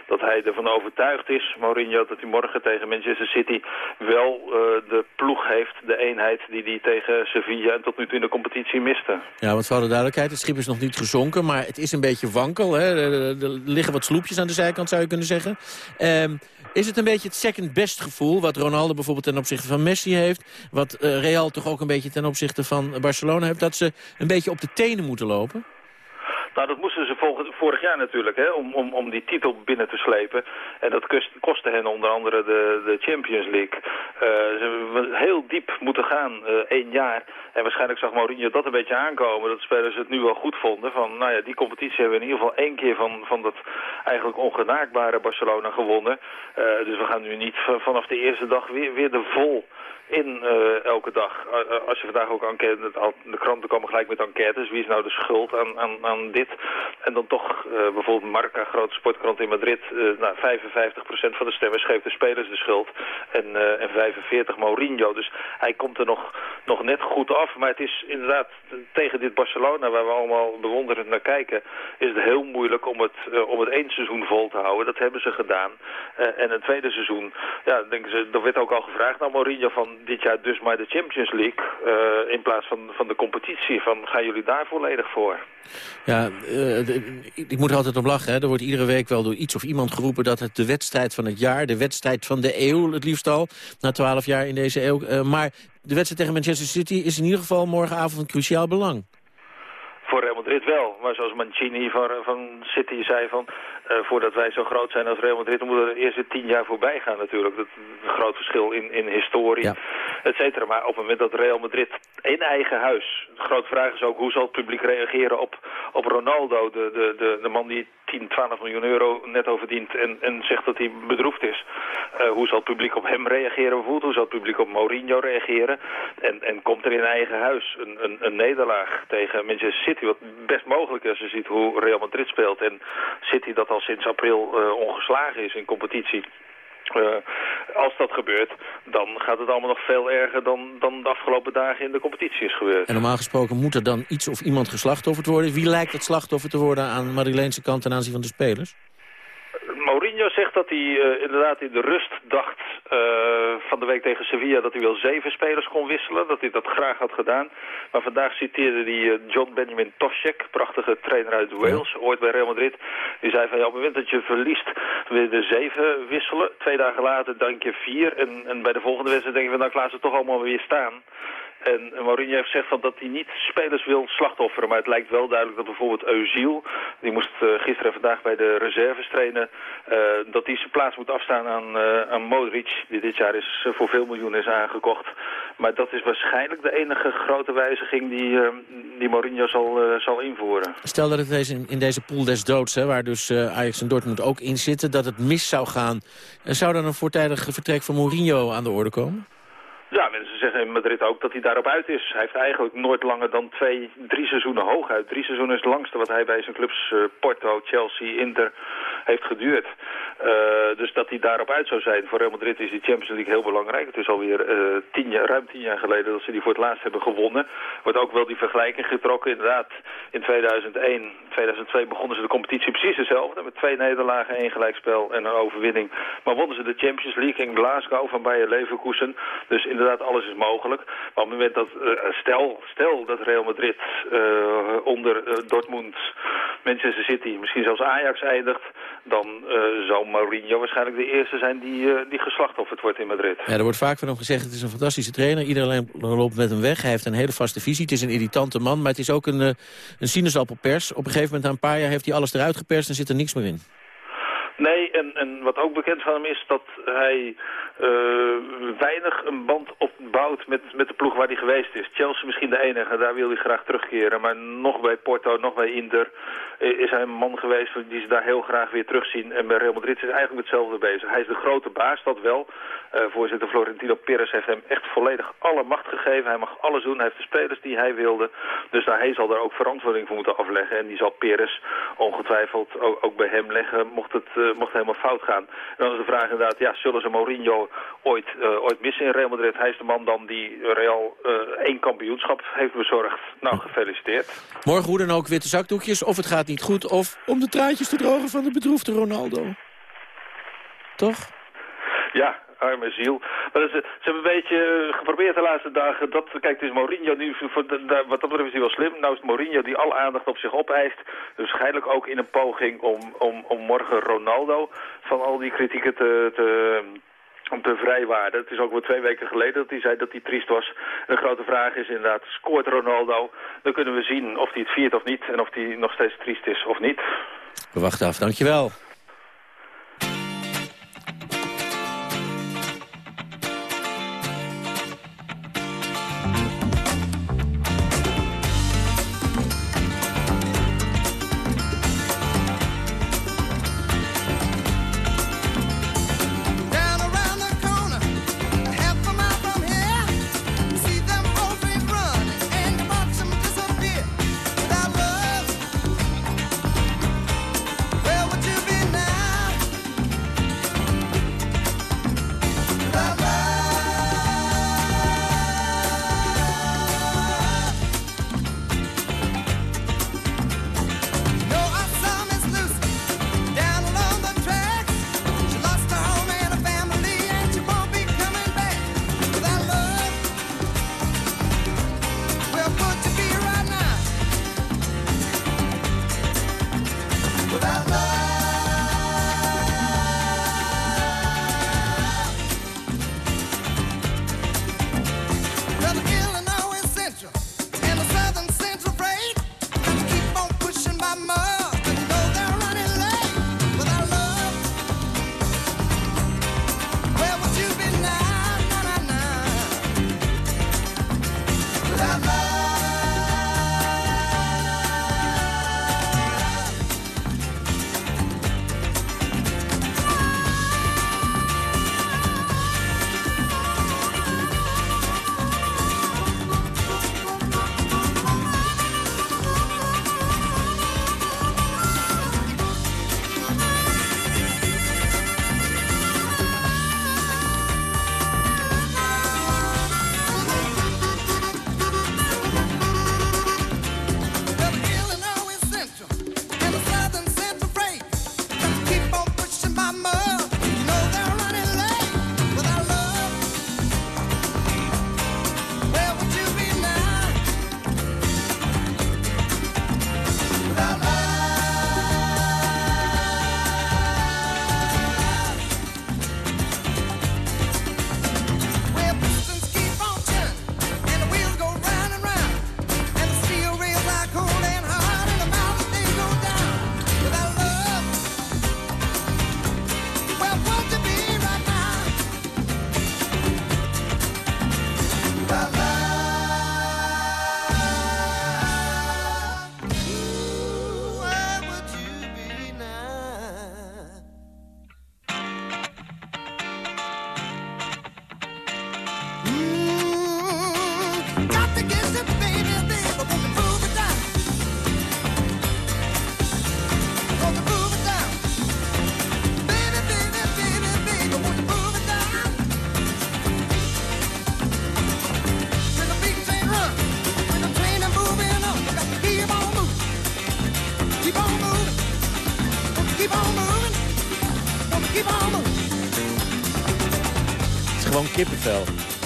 dat hij ervan overtuigd is, Mourinho, dat hij morgen tegen Manchester City wel uh, de ploeg heeft, de eenheid die hij tegen Sevilla tot nu toe in de competitie miste. Ja, want voor de duidelijkheid, het schip is nog niet gezonken, maar het is een beetje wankel. Hè? Er, liggen wat sloepjes aan de zijkant, zou je kunnen zeggen. Um, is het een beetje het second best gevoel, wat Ronaldo bijvoorbeeld ten opzichte van Messi heeft, wat uh, Real toch ook een beetje ten opzichte van Barcelona heeft, dat ze een beetje op de tenen moeten lopen? Nou, dat moesten ze vorig jaar natuurlijk, hè, om, om, om die titel binnen te slepen. En dat kost, kostte hen onder andere de, de Champions League. Uh, ze hebben heel diep moeten gaan, uh, één jaar. En waarschijnlijk zag Mourinho dat een beetje aankomen, dat spelers het nu wel goed vonden. Van, nou ja, die competitie hebben we in ieder geval één keer van, van dat eigenlijk ongenaakbare Barcelona gewonnen. Uh, dus we gaan nu niet vanaf de eerste dag weer, weer de vol in uh, elke dag. Als je vandaag ook enquête, de kranten komen gelijk met enquêtes. Wie is nou de schuld aan, aan, aan dit. En dan toch uh, bijvoorbeeld Marca, grote sportkrant in Madrid, uh, nou, 55% van de stemmers geeft de spelers de schuld. En, en 45 Mourinho. Dus hij komt er nog, nog net goed af. Maar het is inderdaad tegen dit Barcelona, waar we allemaal bewonderend naar kijken, is het heel moeilijk om het, om het één seizoen vol te houden. Dat hebben ze gedaan. en een tweede seizoen, ja, denken ze, er werd ook al gevraagd naar Mourinho van dit jaar dus maar de Champions League in plaats van, van de competitie. Van gaan jullie daar volledig voor? Ja, ik moet er altijd om lachen. Hè. Er wordt iedere week wel door iets of iemand geroepen... dat het de wedstrijd van het jaar, de wedstrijd van de eeuw... het liefst al, na twaalf jaar in deze eeuw. Uh, maar de wedstrijd tegen Manchester City is in ieder geval morgenavond van cruciaal belang. Voor Real Madrid wel. Maar zoals Mancini van, van City zei van... Uh, voordat wij zo groot zijn als Real Madrid... dan moeten we de eerste tien jaar voorbij gaan natuurlijk. Dat is een groot verschil in, in historie, ja. et cetera. Maar op het moment dat Real Madrid in eigen huis... De grote vraag is ook hoe zal het publiek reageren op, op Ronaldo... De, de, de, de man die 10, 12 miljoen euro netto verdient en, en zegt dat hij bedroefd is. Uh, hoe zal het publiek op hem reageren bijvoorbeeld? Hoe zal het publiek op Mourinho reageren? En, en komt er in eigen huis een, een, een nederlaag tegen Manchester City... wat best mogelijk is als je ziet hoe Real Madrid speelt... en City dat al sinds april uh, ongeslagen is in competitie... Uh, als dat gebeurt, dan gaat het allemaal nog veel erger dan, dan de afgelopen dagen in de competitie is gebeurd. En normaal gesproken moet er dan iets of iemand geslachtofferd worden. Wie lijkt het slachtoffer te worden aan Madrileense kant ten aanzien van de spelers? Mourinho zegt dat hij uh, inderdaad in de rust dacht uh, van de week tegen Sevilla dat hij wel zeven spelers kon wisselen. Dat hij dat graag had gedaan. Maar vandaag citeerde hij uh, John Benjamin Toshek, prachtige trainer uit Wales, ja. ooit bij Real Madrid. Die zei van ja, op het moment dat je verliest wil je de zeven wisselen. Twee dagen later dank je vier. En, en bij de volgende wedstrijd denk je van nou ik laat ze toch allemaal weer staan. En Mourinho heeft gezegd dat hij niet spelers wil slachtofferen. Maar het lijkt wel duidelijk dat bijvoorbeeld Eusiel... die moest uh, gisteren en vandaag bij de reserves trainen... Uh, dat hij zijn plaats moet afstaan aan, uh, aan Modric... die dit jaar is, voor veel miljoenen is aangekocht. Maar dat is waarschijnlijk de enige grote wijziging... die, die Mourinho zal, zal invoeren. Stel dat het deze, in deze pool des doods... Hè, waar dus Ajax en Dortmund ook in zitten... dat het mis zou gaan... zou dan een voortijdig vertrek van Mourinho aan de orde komen? Ja, mensen zeggen in Madrid ook dat hij daarop uit is. Hij heeft eigenlijk nooit langer dan twee, drie seizoenen hooguit. Drie seizoenen is het langste wat hij bij zijn clubs uh, Porto, Chelsea, Inter heeft geduurd. Uh, dus dat hij daarop uit zou zijn. Voor Real Madrid is die Champions League heel belangrijk. Het is alweer uh, tien jaar, ruim tien jaar geleden dat ze die voor het laatst hebben gewonnen. Wordt ook wel die vergelijking getrokken. Inderdaad, in 2001, 2002 begonnen ze de competitie precies hetzelfde. Met twee nederlagen, één gelijkspel en een overwinning. Maar wonnen ze de Champions League in Glasgow van Bayer Leverkusen. Dus inderdaad, alles is mogelijk. Maar op het moment dat, uh, stel, stel dat Real Madrid onder Dortmund, Manchester City, misschien zelfs Ajax eindigt... dan zou Mourinho waarschijnlijk de eerste zijn die, die geslachtofferd wordt in Madrid. Ja, er wordt vaak van hem gezegd, het is een fantastische trainer. Iedereen loopt met hem weg. Hij heeft een hele vaste visie. Het is een irritante man, maar het is ook een, een sinaasappelpers. Op een gegeven moment, na een paar jaar, heeft hij alles eruit geperst en zit er niks meer in. Nee, en, en wat ook bekend van hem is dat hij uh, weinig een band opbouwt met, met de ploeg waar hij geweest is. Chelsea misschien de enige, daar wil hij graag terugkeren. Maar nog bij Porto, nog bij Inter is hij een man geweest die ze daar heel graag weer terugzien. En bij Real Madrid is hij eigenlijk hetzelfde bezig. Hij is de grote baas, dat wel. Uh, voorzitter Florentino Perez heeft hem echt volledig alle macht gegeven. Hij mag alles doen, hij heeft de spelers die hij wilde. Dus hij zal daar ook verantwoording voor moeten afleggen. En die zal Perez ongetwijfeld ook, bij hem leggen, mocht het... Mocht helemaal fout gaan. En dan is de vraag inderdaad, ja, zullen ze Mourinho ooit, uh, ooit missen in Real Madrid? Hij is de man dan die Real uh, één kampioenschap heeft bezorgd. Nou, gefeliciteerd. Morgen hoe dan ook witte zakdoekjes, of het gaat niet goed... of om de traantjes te drogen van de bedroefde Ronaldo. Toch? Ja, arme ziel. Maar ze, ze hebben een beetje geprobeerd de laatste dagen. Dat, kijk, het is Mourinho nu, voor wat dat betreft is hij wel slim. Nou is het Mourinho die alle aandacht op zich opeist. Dus waarschijnlijk ook in een poging om, om, om morgen Ronaldo van al die kritieken te... te om te vrijwaarden. Het is ook wel twee weken geleden dat hij zei dat hij triest was. De grote vraag is inderdaad, scoort Ronaldo? Dan kunnen we zien of hij het viert of niet en of hij nog steeds triest is of niet. We wachten af, dankjewel.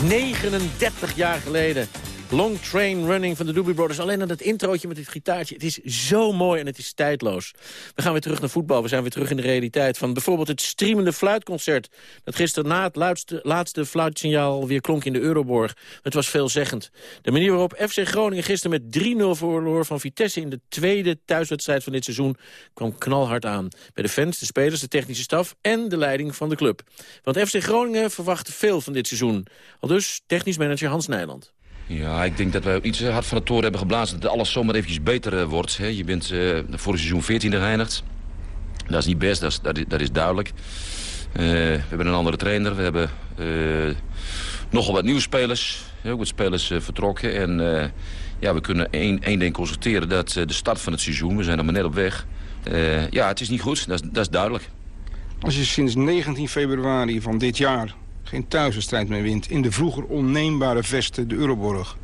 39 jaar geleden. Long Train Running van de Doobie Brothers. Alleen aan dat introotje met dit gitaartje. Het is zo mooi en het is tijdloos. We gaan weer terug naar voetbal. We zijn weer terug in de realiteit van bijvoorbeeld het streamende fluitconcert. Dat gisteren na het laatste, fluitsignaal weer klonk in de Euroborg. Het was veelzeggend. De manier waarop FC Groningen gisteren met 3-0 verloor van Vitesse... in de tweede thuiswedstrijd van dit seizoen kwam knalhard aan. Bij de fans, de spelers, de technische staf en de leiding van de club. Want FC Groningen verwacht veel van dit seizoen. Al dus technisch manager Hans Nijland. Ja, ik denk dat wij iets hard van de toren hebben geblazen... dat alles zomaar eventjes beter uh, wordt. Hè. Je bent uh, vorig seizoen 14e geëindigd. Dat is niet best, dat is, dat is, duidelijk. We hebben een andere trainer. We hebben nogal wat nieuwe spelers. Ook wat spelers vertrokken. En ja, we kunnen één, één ding constateren. Dat de start van het seizoen, we zijn er maar net op weg. ja, het is niet goed. Dat dat is duidelijk. Als je sinds 19 februari van dit jaar geen thuiswedstrijd meer wint... in de vroeger onneembare vesten, de Euroborg...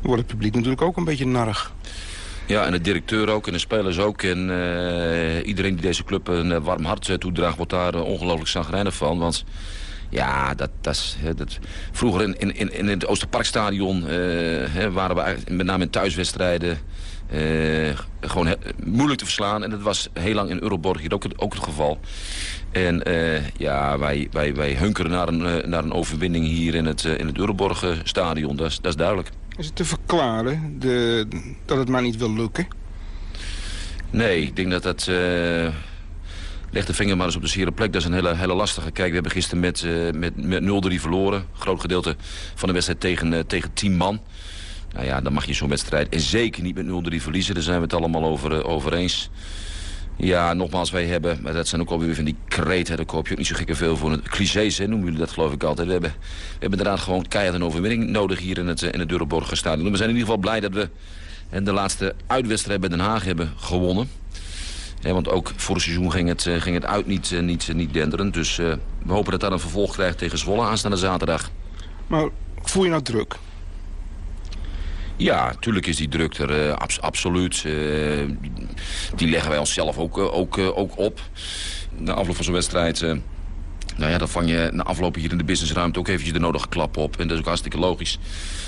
wordt het publiek natuurlijk ook een beetje narig. Ja, en de directeur ook en de spelers ook. En uh, iedereen die deze club een warm hart toedraagt... wordt daar ongelooflijk zagrijnig van. Want ja, dat, dat is... Dat, vroeger in, in, in het Oosterparkstadion uh, waren we met name in thuiswedstrijden... Gewoon moeilijk te verslaan. En dat was heel lang in Euroborg hier ook, ook het geval. En uh, ja, wij, wij, wij hunkeren naar een, uh, naar een overwinning hier in het, in het Euroborg-stadion. Dat, is, dat is duidelijk. Is het te verklaren de, dat het maar niet wil lukken? Nee, ik denk dat dat... Leg de vinger maar eens op de zere plek. Dat is een hele, hele lastige. Kijk, we hebben gisteren met, met, met 0-3 verloren. Groot gedeelte van de wedstrijd tegen, tegen 10 man. Nou ja, dan mag je zo'n wedstrijd en zeker niet met 0-3 verliezen. Daar zijn we het allemaal over, over eens. Ja, nogmaals, wij hebben, maar dat zijn ook alweer van die kreten, daar koop je ook niet zo gekke veel voor. Clichés, hè, noemen jullie dat geloof ik altijd. We hebben, we hebben inderdaad gewoon keihard een overwinning nodig hier in het, in het. We zijn in ieder geval blij dat we de laatste uitwedstrijd bij Den Haag hebben gewonnen. Want ook voor het seizoen ging het, ging het uit niet, niet, niet denderend. Dus we hopen dat dat een vervolg krijgt tegen Zwolle aanstaande zaterdag. Maar voel je nou druk? Ja, natuurlijk is die druk er abs absoluut. Uh, die leggen wij onszelf ook, uh, ook, ook op. Na afloop van zo'n wedstrijd... nou ja, dan vang je na afloop hier in de businessruimte ook eventjes de nodige klap op. En dat is ook hartstikke logisch.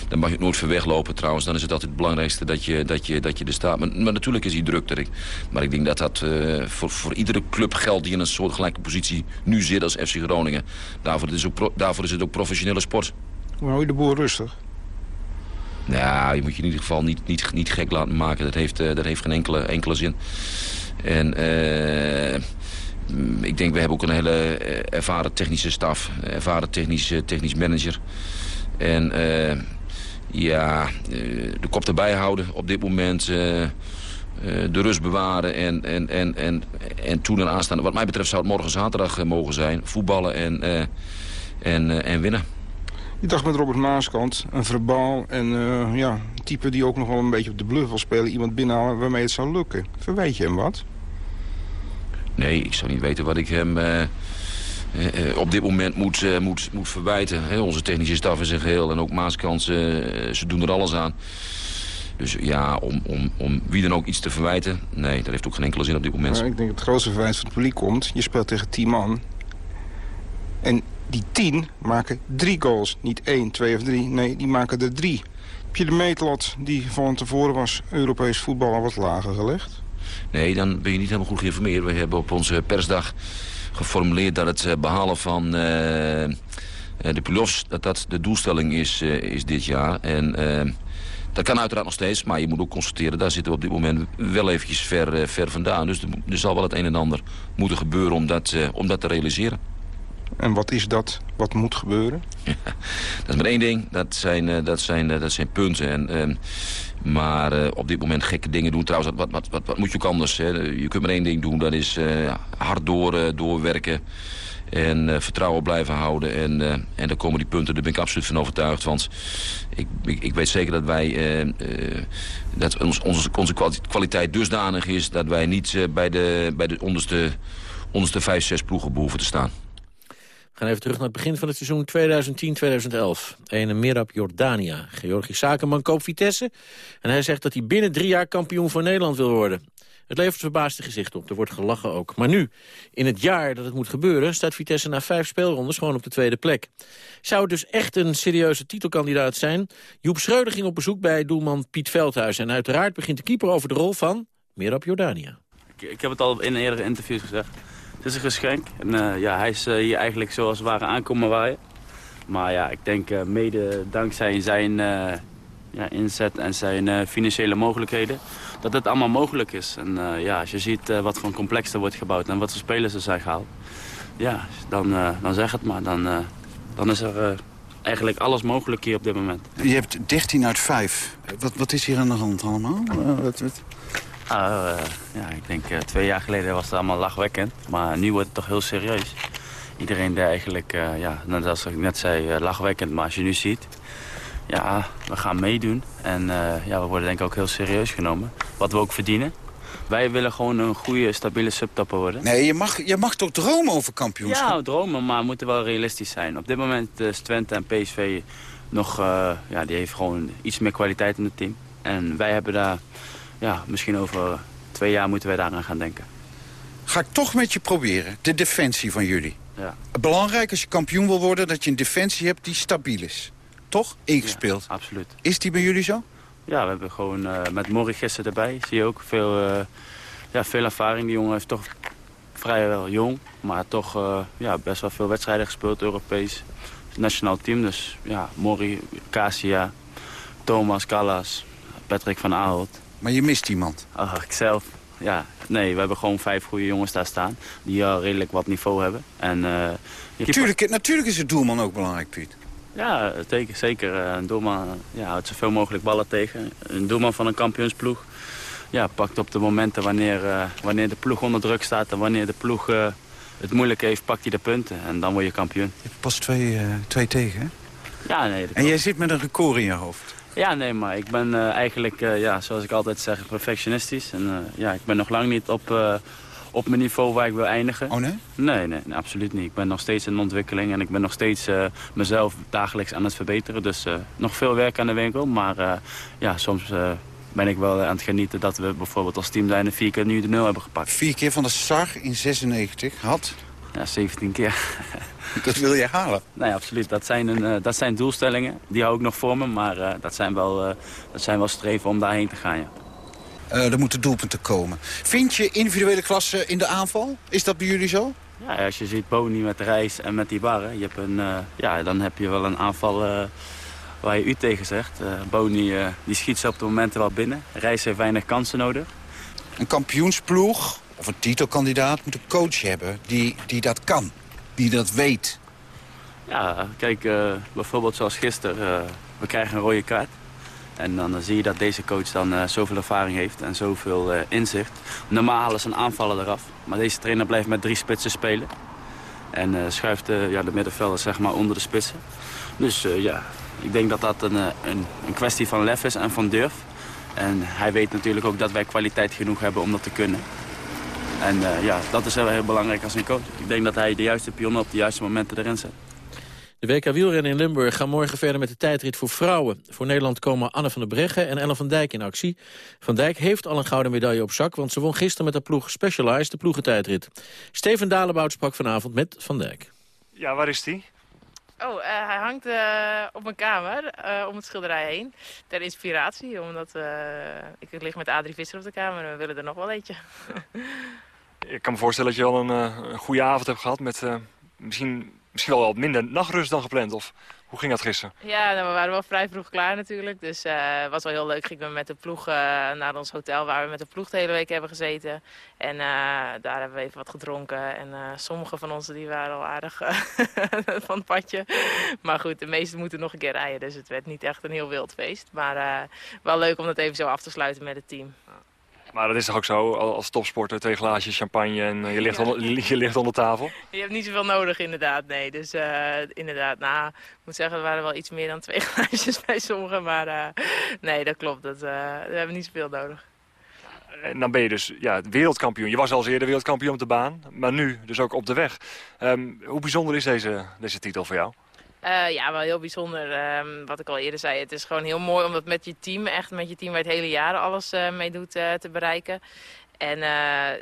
Dan mag je het nooit ver weglopen trouwens. Dan is het altijd het belangrijkste dat je, dat je, dat je er staat. Maar, natuurlijk is die druk er. Maar ik denk dat dat voor, voor iedere club geldt die in een soortgelijke positie nu zit als FC Groningen. Daarvoor is, ook daarvoor is het ook professionele sport. Hoe hou je de boel rustig? Nou, je moet je in ieder geval niet, niet, niet gek laten maken. Dat heeft, uh, dat heeft geen enkele, enkele zin. En uh, ik denk, we hebben ook een hele ervaren technische staf. Ervaren technisch, technisch manager. En ja, de kop erbij houden op dit moment. de rust bewaren en, en, en, en, en toen en aanstaan. Wat mij betreft zou het morgen zaterdag mogen zijn. Voetballen en, en, en winnen. Je dacht met Robert Maaskant, een verbaal en ja, een type die ook nog wel een beetje op de bluff wil spelen. Iemand binnenhalen waarmee het zou lukken. Verwijt je hem wat? Nee, ik zou niet weten wat ik hem uh, uh, op dit moment moet, uh, moet, moet verwijten. He, onze technische staf is een geheel en ook Maaskant, ze doen er alles aan. Dus ja, om, om, om wie dan ook iets te verwijten, nee, dat heeft ook geen enkele zin op dit moment. ik denk dat het grootste verwijt van het publiek komt. Je speelt tegen tien man. En die tien maken drie goals. Niet één, twee of drie. Nee, die maken er drie. Heb je de meetlat die van tevoren was Europees voetbal al wat lager gelegd? Nee, dan ben je niet helemaal goed geïnformeerd. We hebben op onze persdag geformuleerd dat het eh, behalen van uh, de play-offs... dat dat de doelstelling is, is dit jaar. En dat kan uiteraard nog steeds, maar je moet ook constateren... daar zitten we op dit moment wel eventjes ver, ver vandaan. Dus er, er, zal wel het een en ander moeten gebeuren om dat, om dat te realiseren. En wat is dat wat moet gebeuren? dat is maar één ding. Dat zijn, dat zijn, dat zijn punten. En, ehm, maar uh, op dit moment gekke dingen doen. Trouwens, wat, wat, wat, wat moet je ook anders? Hè? Je kunt maar één ding doen. Dat is hard door, doorwerken. En vertrouwen blijven houden. En, en dan komen die punten. Daar ben ik absoluut van overtuigd. Want ik, ik, ik weet zeker dat wij... dat ons, onze, onze kwaliteit dusdanig is... dat wij niet bij de, bij de onderste, onderste vijf, zes ploegen behoeven te staan. We gaan even terug naar het begin van het seizoen 2010-2011. Ene Mirab Jordania. Georgi Zakenman koopt Vitesse. En hij zegt dat hij binnen drie jaar kampioen van Nederland wil worden. Het levert verbaasde gezicht op. Er wordt gelachen ook. Maar nu, in het jaar dat het moet gebeuren... staat Vitesse na vijf speelrondes gewoon op de tweede plek. Zou het dus echt een serieuze titelkandidaat zijn? Joep Schreuder ging op bezoek bij doelman Piet Veldhuis. En uiteraard begint de keeper over de rol van Mirab Jordania. Ik, ik heb het al in eerdere interviews gezegd. Het is een geschenk. En uh, ja, hij is uh, hier eigenlijk zoals het ware aankomen waaien. Maar ja, ik denk uh, mede dankzij zijn ja, inzet en zijn financiële mogelijkheden... dat het allemaal mogelijk is. En ja, als je ziet wat voor een complex er wordt gebouwd en wat voor spelers er zijn gehaald... ja, dan, dan zeg het maar. Dan, dan is er eigenlijk alles mogelijk hier op dit moment. Je hebt 13 uit 5. Wat, wat is hier aan de hand allemaal? Uh, ja, ik denk uh, twee jaar geleden was het allemaal lachwekkend. Maar nu wordt het toch heel serieus. Iedereen deed eigenlijk, uh, ja, net als ik net zei, lachwekkend. Maar als je nu ziet, ja, we gaan meedoen. En ja, we worden denk ik ook heel serieus genomen. Wat we ook verdienen. Wij willen gewoon een goede, stabiele subtopper worden. Nee, je mag, je mag toch dromen over kampioenschap? Ja, dromen, maar we moeten wel realistisch zijn. Op dit moment is Twente en PSV nog, ja, die heeft gewoon iets meer kwaliteit in het team. En wij hebben daar ja, misschien over twee jaar moeten wij daaraan gaan denken. Ga ik toch met je proberen, de defensie van jullie. Ja. Belangrijk als je kampioen wil worden dat je een defensie hebt die stabiel is. Toch? Ingespeeld. Ja, absoluut. Is die bij jullie zo? Ja, we hebben gewoon uh, met Morrie gisteren erbij. Zie je ook veel, uh, ja, veel ervaring. Die jongen is toch vrijwel jong. Maar toch uh, ja, best wel veel wedstrijden gespeeld, Europees. Nationaal team. Dus ja, Morrie, Casia, Thomas, Callas, Patrick van Aalt. Maar je mist iemand? Oh, ik zelf. Ja, nee, we hebben gewoon vijf goede jongens daar staan. Die al redelijk wat niveau hebben. En, uh, natuurlijk, natuurlijk is de doelman ook belangrijk, Piet. Ja, zeker. zeker. Een doelman ja, houdt zoveel mogelijk ballen tegen. Een doelman van een kampioensploeg ja, pakt op de momenten wanneer, uh, wanneer de ploeg onder druk staat... en wanneer de ploeg uh, het moeilijk heeft, pakt hij de punten. En dan word je kampioen. Je hebt pas twee, twee tegen, hè? Ja, nee. En jij zit met een record in je hoofd? Ja, nee, maar ik ben uh, eigenlijk, uh, ja, zoals ik altijd zeg, perfectionistisch. En uh, ja, ik ben nog lang niet op, op mijn niveau waar ik wil eindigen. Oh nee? Nee, nee, nee absoluut niet. Ik ben nog steeds in ontwikkeling en ik ben nog steeds mezelf dagelijks aan het verbeteren. Dus nog veel werk aan de winkel, maar ja, soms ben ik wel aan het genieten dat we bijvoorbeeld als team zijn vier keer nu de nul hebben gepakt. Vier keer van de SAR in 96 had? Ja, 17 keer. Dat wil je halen? Nee, absoluut. Dat zijn, een, uh, dat zijn doelstellingen. Die hou ik nog voor me. Maar uh, dat, zijn wel, uh, dat zijn wel streven om daarheen te gaan, ja. er moeten doelpunten komen. Vind je individuele klasse in de aanval? Is dat bij jullie zo? Ja, als je ziet Boni met reis en met die barren. Je hebt een, ja, dan heb je wel een aanval waar je u tegen zegt. Boni die schiet ze op de momenten wel binnen. Reis heeft weinig kansen nodig. Een kampioensploeg of een titelkandidaat moet een coach hebben die, die dat kan die dat weet? Ja, kijk, uh, bijvoorbeeld zoals gisteren. Uh, we krijgen een rode kaart. En dan zie je dat deze coach dan zoveel ervaring heeft en zoveel inzicht. Normaal ze een aanvallen eraf. Maar deze trainer blijft met drie spitsen spelen. En schuift ja, de middenvelders zeg maar, onder de spitsen. Dus ja, ik denk dat dat een, een, een kwestie van lef is en van durf. En hij weet natuurlijk ook dat wij kwaliteit genoeg hebben om dat te kunnen. En uh, ja, dat is heel, heel belangrijk als een coach. Ik denk dat hij de juiste pionnen op de juiste momenten erin zet. De WK wielrennen in Limburg gaan morgen verder met de tijdrit voor vrouwen. Voor Nederland komen Anne van der Breggen en Ellen van Dijk in actie. Van Dijk heeft al een gouden medaille op zak... want ze won gisteren met de ploeg Specialized de ploegentijdrit. Steven Dalebout sprak vanavond met Van Dijk. Ja, waar is die? Oh, uh, hij hangt uh, op mijn kamer uh, om het schilderij heen. Ter inspiratie, omdat ik lig met Adrie Visser op de kamer en we willen er nog wel eentje. ik kan me voorstellen dat je al een, een goede avond hebt gehad met misschien, misschien wel wat minder nachtrust dan gepland. Of hoe ging dat gisteren? Ja, nou, we waren wel vrij vroeg klaar natuurlijk. Dus het was wel heel leuk. Gingen we met de ploeg naar ons hotel waar we met de ploeg de hele week hebben gezeten. En daar hebben we even wat gedronken. En sommige van ons die waren al aardig van het padje. Maar goed, de meesten moeten nog een keer rijden. Dus het werd niet echt een heel wild feest. Maar wel leuk om dat even zo af te sluiten met het team. Maar dat is toch ook zo, als topsporter, twee glaasjes champagne en je ligt, onder, je ligt onder tafel? Je hebt niet zoveel nodig inderdaad, nee. Dus uh, inderdaad, nou, ik moet zeggen, er waren wel iets meer dan twee glaasjes bij sommigen. Maar uh, nee, dat klopt, dat, uh, we hebben niet zoveel nodig. En dan ben je dus ja, wereldkampioen. Je was al eerder wereldkampioen op de baan, maar nu dus ook op de weg. Um, hoe bijzonder is deze, deze titel voor jou? Uh, ja, wel heel bijzonder. Um, wat ik al eerder zei, het is gewoon heel mooi om dat met je team, echt met je team waar het hele jaar alles uh, mee doet, uh, te bereiken. En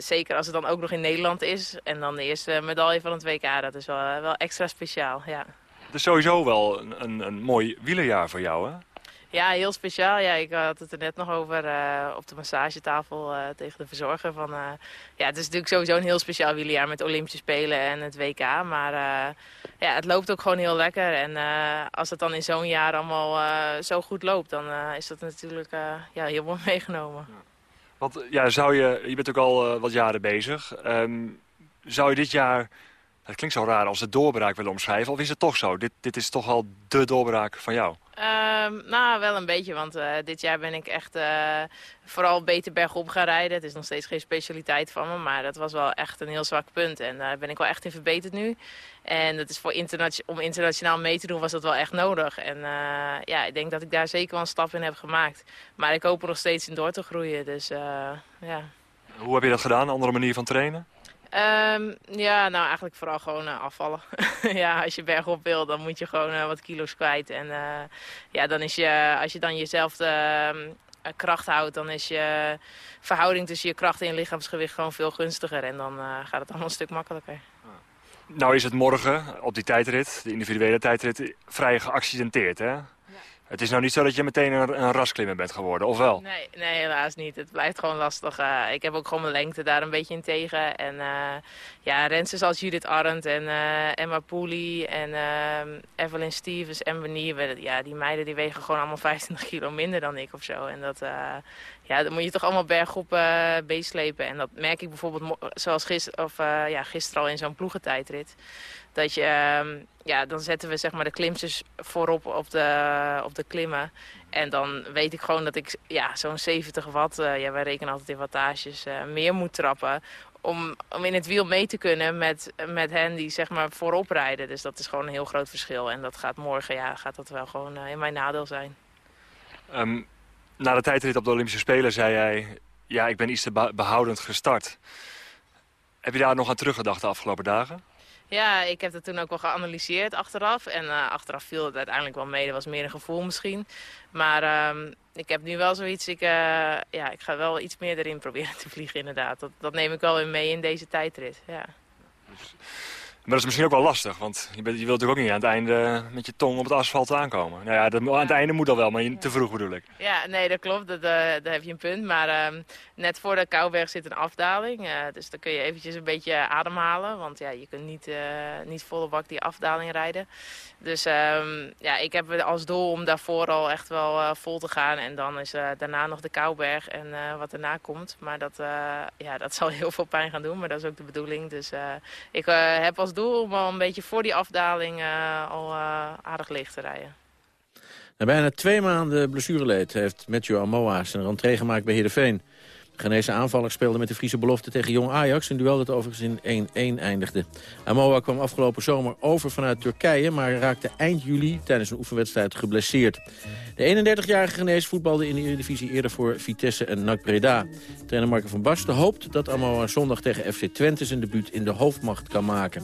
zeker als het dan ook nog in Nederland is. En dan de eerste medaille van het WK, dat is wel, wel extra speciaal, ja. Het is sowieso wel een, een, een mooi wielerjaar voor jou, hè? Ja, heel speciaal. Ja, ik had het er net nog over uh, op de massagetafel uh, tegen de verzorger. Van, ja, het is natuurlijk sowieso een heel speciaal wielerjaar met Olympische Spelen en het WK. Maar ja, het loopt ook gewoon heel lekker. En als het dan in zo'n jaar allemaal zo goed loopt, dan is dat natuurlijk ja, heel mooi meegenomen. Want ja, zou je, je bent ook al wat jaren bezig. Um, zou je dit jaar het klinkt zo raar als het doorbraak willen omschrijven. Of is het toch zo? Dit, dit is toch al de doorbraak van jou? Um, nou, wel een beetje, want uh, dit jaar ben ik echt uh, vooral beter bergop gaan rijden. Het is nog steeds geen specialiteit van me, maar dat was wel echt een heel zwak punt. En daar ben ik wel echt in verbeterd nu. En dat is voor internation om internationaal mee te doen was dat wel echt nodig. En uh, ja, ik denk dat ik daar zeker wel een stap in heb gemaakt. Maar ik hoop er nog steeds in door te groeien, dus ja. Hoe heb je dat gedaan? Een andere manier van trainen? Um, ja, nou eigenlijk vooral gewoon uh, afvallen. ja, als je bergop wil, dan moet je gewoon uh, wat kilo's kwijt. En uh, ja, dan is je, als je dan jezelf ehm, kracht houdt, dan is je verhouding tussen je kracht en je lichaamsgewicht gewoon veel gunstiger. En dan gaat het allemaal een stuk makkelijker. Nou is het morgen op die tijdrit, de individuele tijdrit, vrij geaccidenteerd hè? Het is nou niet zo dat je meteen een, een rasklimmer bent geworden, of wel? Nee, nee, helaas niet. Het blijft gewoon lastig. Uh, ik heb ook gewoon mijn lengte daar een beetje in tegen. En uh, ja, rensters als Judith Arendt en uh, Emma Pooley en Evelyn Stevens en Benier. Ja, die meiden die wegen gewoon allemaal 25 kilo minder dan ik of zo. En dat, ja, dan moet je toch allemaal bergop beeslepen. En dat merk ik bijvoorbeeld zoals gister, of, ja, gisteren al in zo'n ploegentijdrit. Dat je, ehm, ja, dan zetten we zeg maar de klimsters voorop op de, op de klimmen. En dan weet ik gewoon dat ik ja, zo'n 70 watt, uh, ja, wij rekenen altijd in wattages, uh, meer moet trappen. Om, om in het wiel mee te kunnen met, met hen die zeg maar voorop rijden. Dus dat is gewoon een heel groot verschil. En dat gaat morgen, ja, gaat dat wel gewoon uh, in mijn nadeel zijn. Um, na de tijdrit op de Olympische Spelen zei jij... ja, ik ben iets te behoudend gestart. Heb je daar nog aan teruggedacht de afgelopen dagen? Ja, ik heb het toen ook wel geanalyseerd achteraf. En uh, achteraf viel het uiteindelijk wel mee. Dat was meer een gevoel misschien. Maar um, ik heb nu wel zoiets. Ik, uh, ja, ik ga wel iets meer erin proberen te vliegen inderdaad. Dat, dat neem ik wel in mee in deze tijdrit. Ja. Dus maar dat is misschien ook wel lastig, want je, bent, je wilt natuurlijk ook niet aan het einde met je tong op het asfalt aankomen. Nou ja, dat, aan het einde moet al wel, maar te vroeg bedoel ik. Ja, nee, dat klopt. Dat, uh, daar heb je een punt. Maar uh, net voor de Kouwberg zit een afdaling. Uh, dus dan kun je eventjes een beetje ademhalen. Want ja, je kunt niet, eh, niet volle bak die afdaling rijden. Dus um, ja, ik heb als doel om daarvoor al echt wel vol te gaan. En dan is daarna nog de Kouwberg en wat daarna komt. Maar dat, ja, dat zal heel veel pijn gaan doen, maar dat is ook de bedoeling. Dus ik heb als doel om al een beetje voor die afdaling al aardig leeg te rijden. Na bijna twee maanden blessureleed heeft Matthew Amoa zijn rentree gemaakt bij Heerenveen. Ghanese aanvaller speelde met de Friese belofte tegen Jong Ajax... een duel dat overigens in 1-1 eindigde. Amoa kwam afgelopen zomer over vanuit Turkije... maar raakte eind juli tijdens een oefenwedstrijd geblesseerd. De 31-jarige Ghanese voetbalde in de Eredivisie eerder voor Vitesse en NAC Breda. Trainer Marco van Basten hoopt dat Amoa zondag tegen FC Twente... zijn debuut in de hoofdmacht kan maken.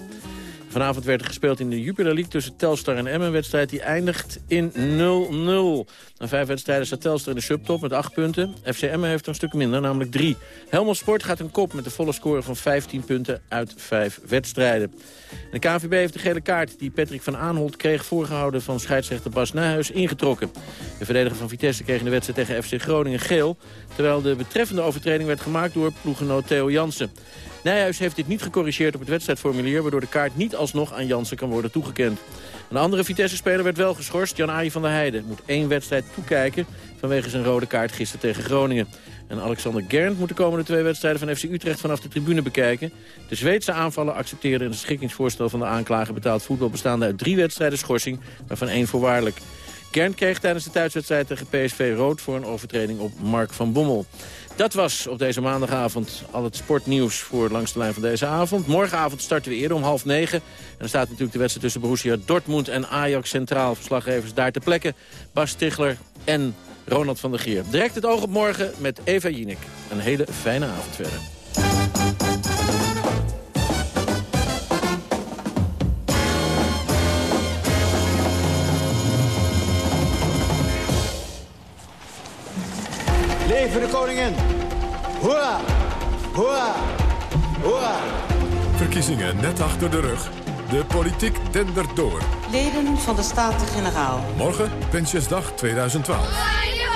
Vanavond werd er gespeeld in de Jupiler League tussen Telstar en Emmen. wedstrijd die eindigt in 0-0. Na vijf wedstrijden staat Telstar in de subtop met acht punten. FC Emmen heeft een stuk minder, namelijk drie. Helmond Sport gaat een kop met de volle score van 15 punten uit vijf wedstrijden. De KNVB heeft de gele kaart die Patrick van Aanholt kreeg... voorgehouden van scheidsrechter Bas Nijhuis ingetrokken. De verdediger van Vitesse kreeg in de wedstrijd tegen FC Groningen geel... terwijl de betreffende overtreding werd gemaakt door ploegenoot Theo Jansen. Nijhuis heeft dit niet gecorrigeerd op het wedstrijdformulier... waardoor de kaart niet alsnog aan Jansen kan worden toegekend. Een andere Vitesse-speler werd wel geschorst. Jan-Arie van der Heijden moet één wedstrijd toekijken... vanwege zijn rode kaart gisteren tegen Groningen. En Alexander Gernd moet de komende twee wedstrijden van FC Utrecht vanaf de tribune bekijken. De Zweedse aanvaller accepteerde een schikkingsvoorstel van de aanklager betaald voetbal bestaande uit drie wedstrijden schorsing, waarvan één voorwaardelijk. Kern kreeg tijdens de thuiswedstrijd tegen PSV rood voor een overtreding op Mark van Bommel. Dat was op deze maandagavond al het sportnieuws voor langs de lijn van deze avond. Morgenavond starten we eerder om half negen. En dan staat natuurlijk de wedstrijd tussen Borussia Dortmund en Ajax centraal. Verslaggevers daar ter plekke. Bas Stigler en Ronald van der Gier. Direct het oog op morgen met Eva Jinek. Een hele fijne avond verder. Leven de koningin! Hoera! Hoera! Hoera! Verkiezingen net achter de rug. De politiek dendert door. Leden van de Staten-Generaal. Morgen, Prinsjesdag 2012.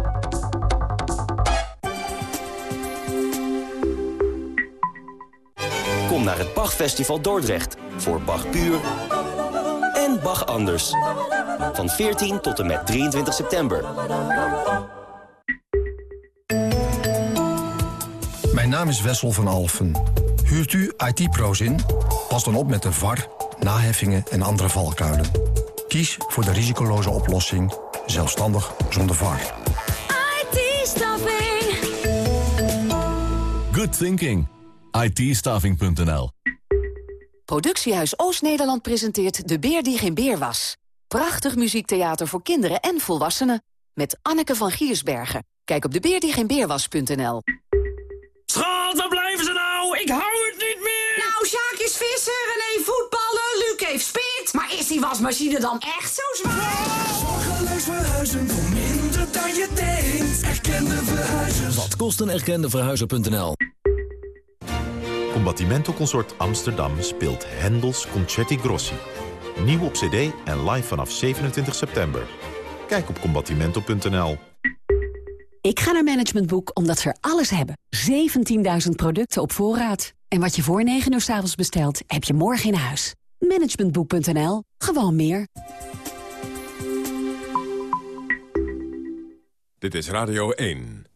Kom naar het Bachfestival Dordrecht voor Bach Puur en Bach Anders. Van 14 tot en met 23 september. Mijn naam is Wessel van Alfen. Huurt u IT-pro's in? Pas dan op met de VAR, naheffingen en andere valkuilen. Kies voor de risicoloze oplossing, zelfstandig zonder VAR. IT-staffing. Good thinking. It Productiehuis Oost-Nederland presenteert De Beer die geen beer was. Prachtig muziektheater voor kinderen en volwassenen. Met Anneke van Giersbergen. Kijk op debeerdiegeenbeerwas.nl Schat, waar blijven ze nou? Ik hou het niet meer! Nou, Sjaak is visser, René voetballen, Luc heeft spit. Maar is die wasmachine dan echt zo zwaar? Zorgeloos verhuizen voor minder dan je denkt. Erkende verhuizers. Wat kost een erkende verhuizer.nl? Combattimento Consort Amsterdam speelt Hendels Concerti Grossi. Nieuw op cd en live vanaf 27 september. Kijk op combattimento.nl. Ik ga naar Management Boek omdat ze er alles hebben. 17.000 producten op voorraad. En wat je voor 9 uur s avonds bestelt, heb je morgen in huis. Managementboek.nl. Gewoon meer. Dit is Radio 1.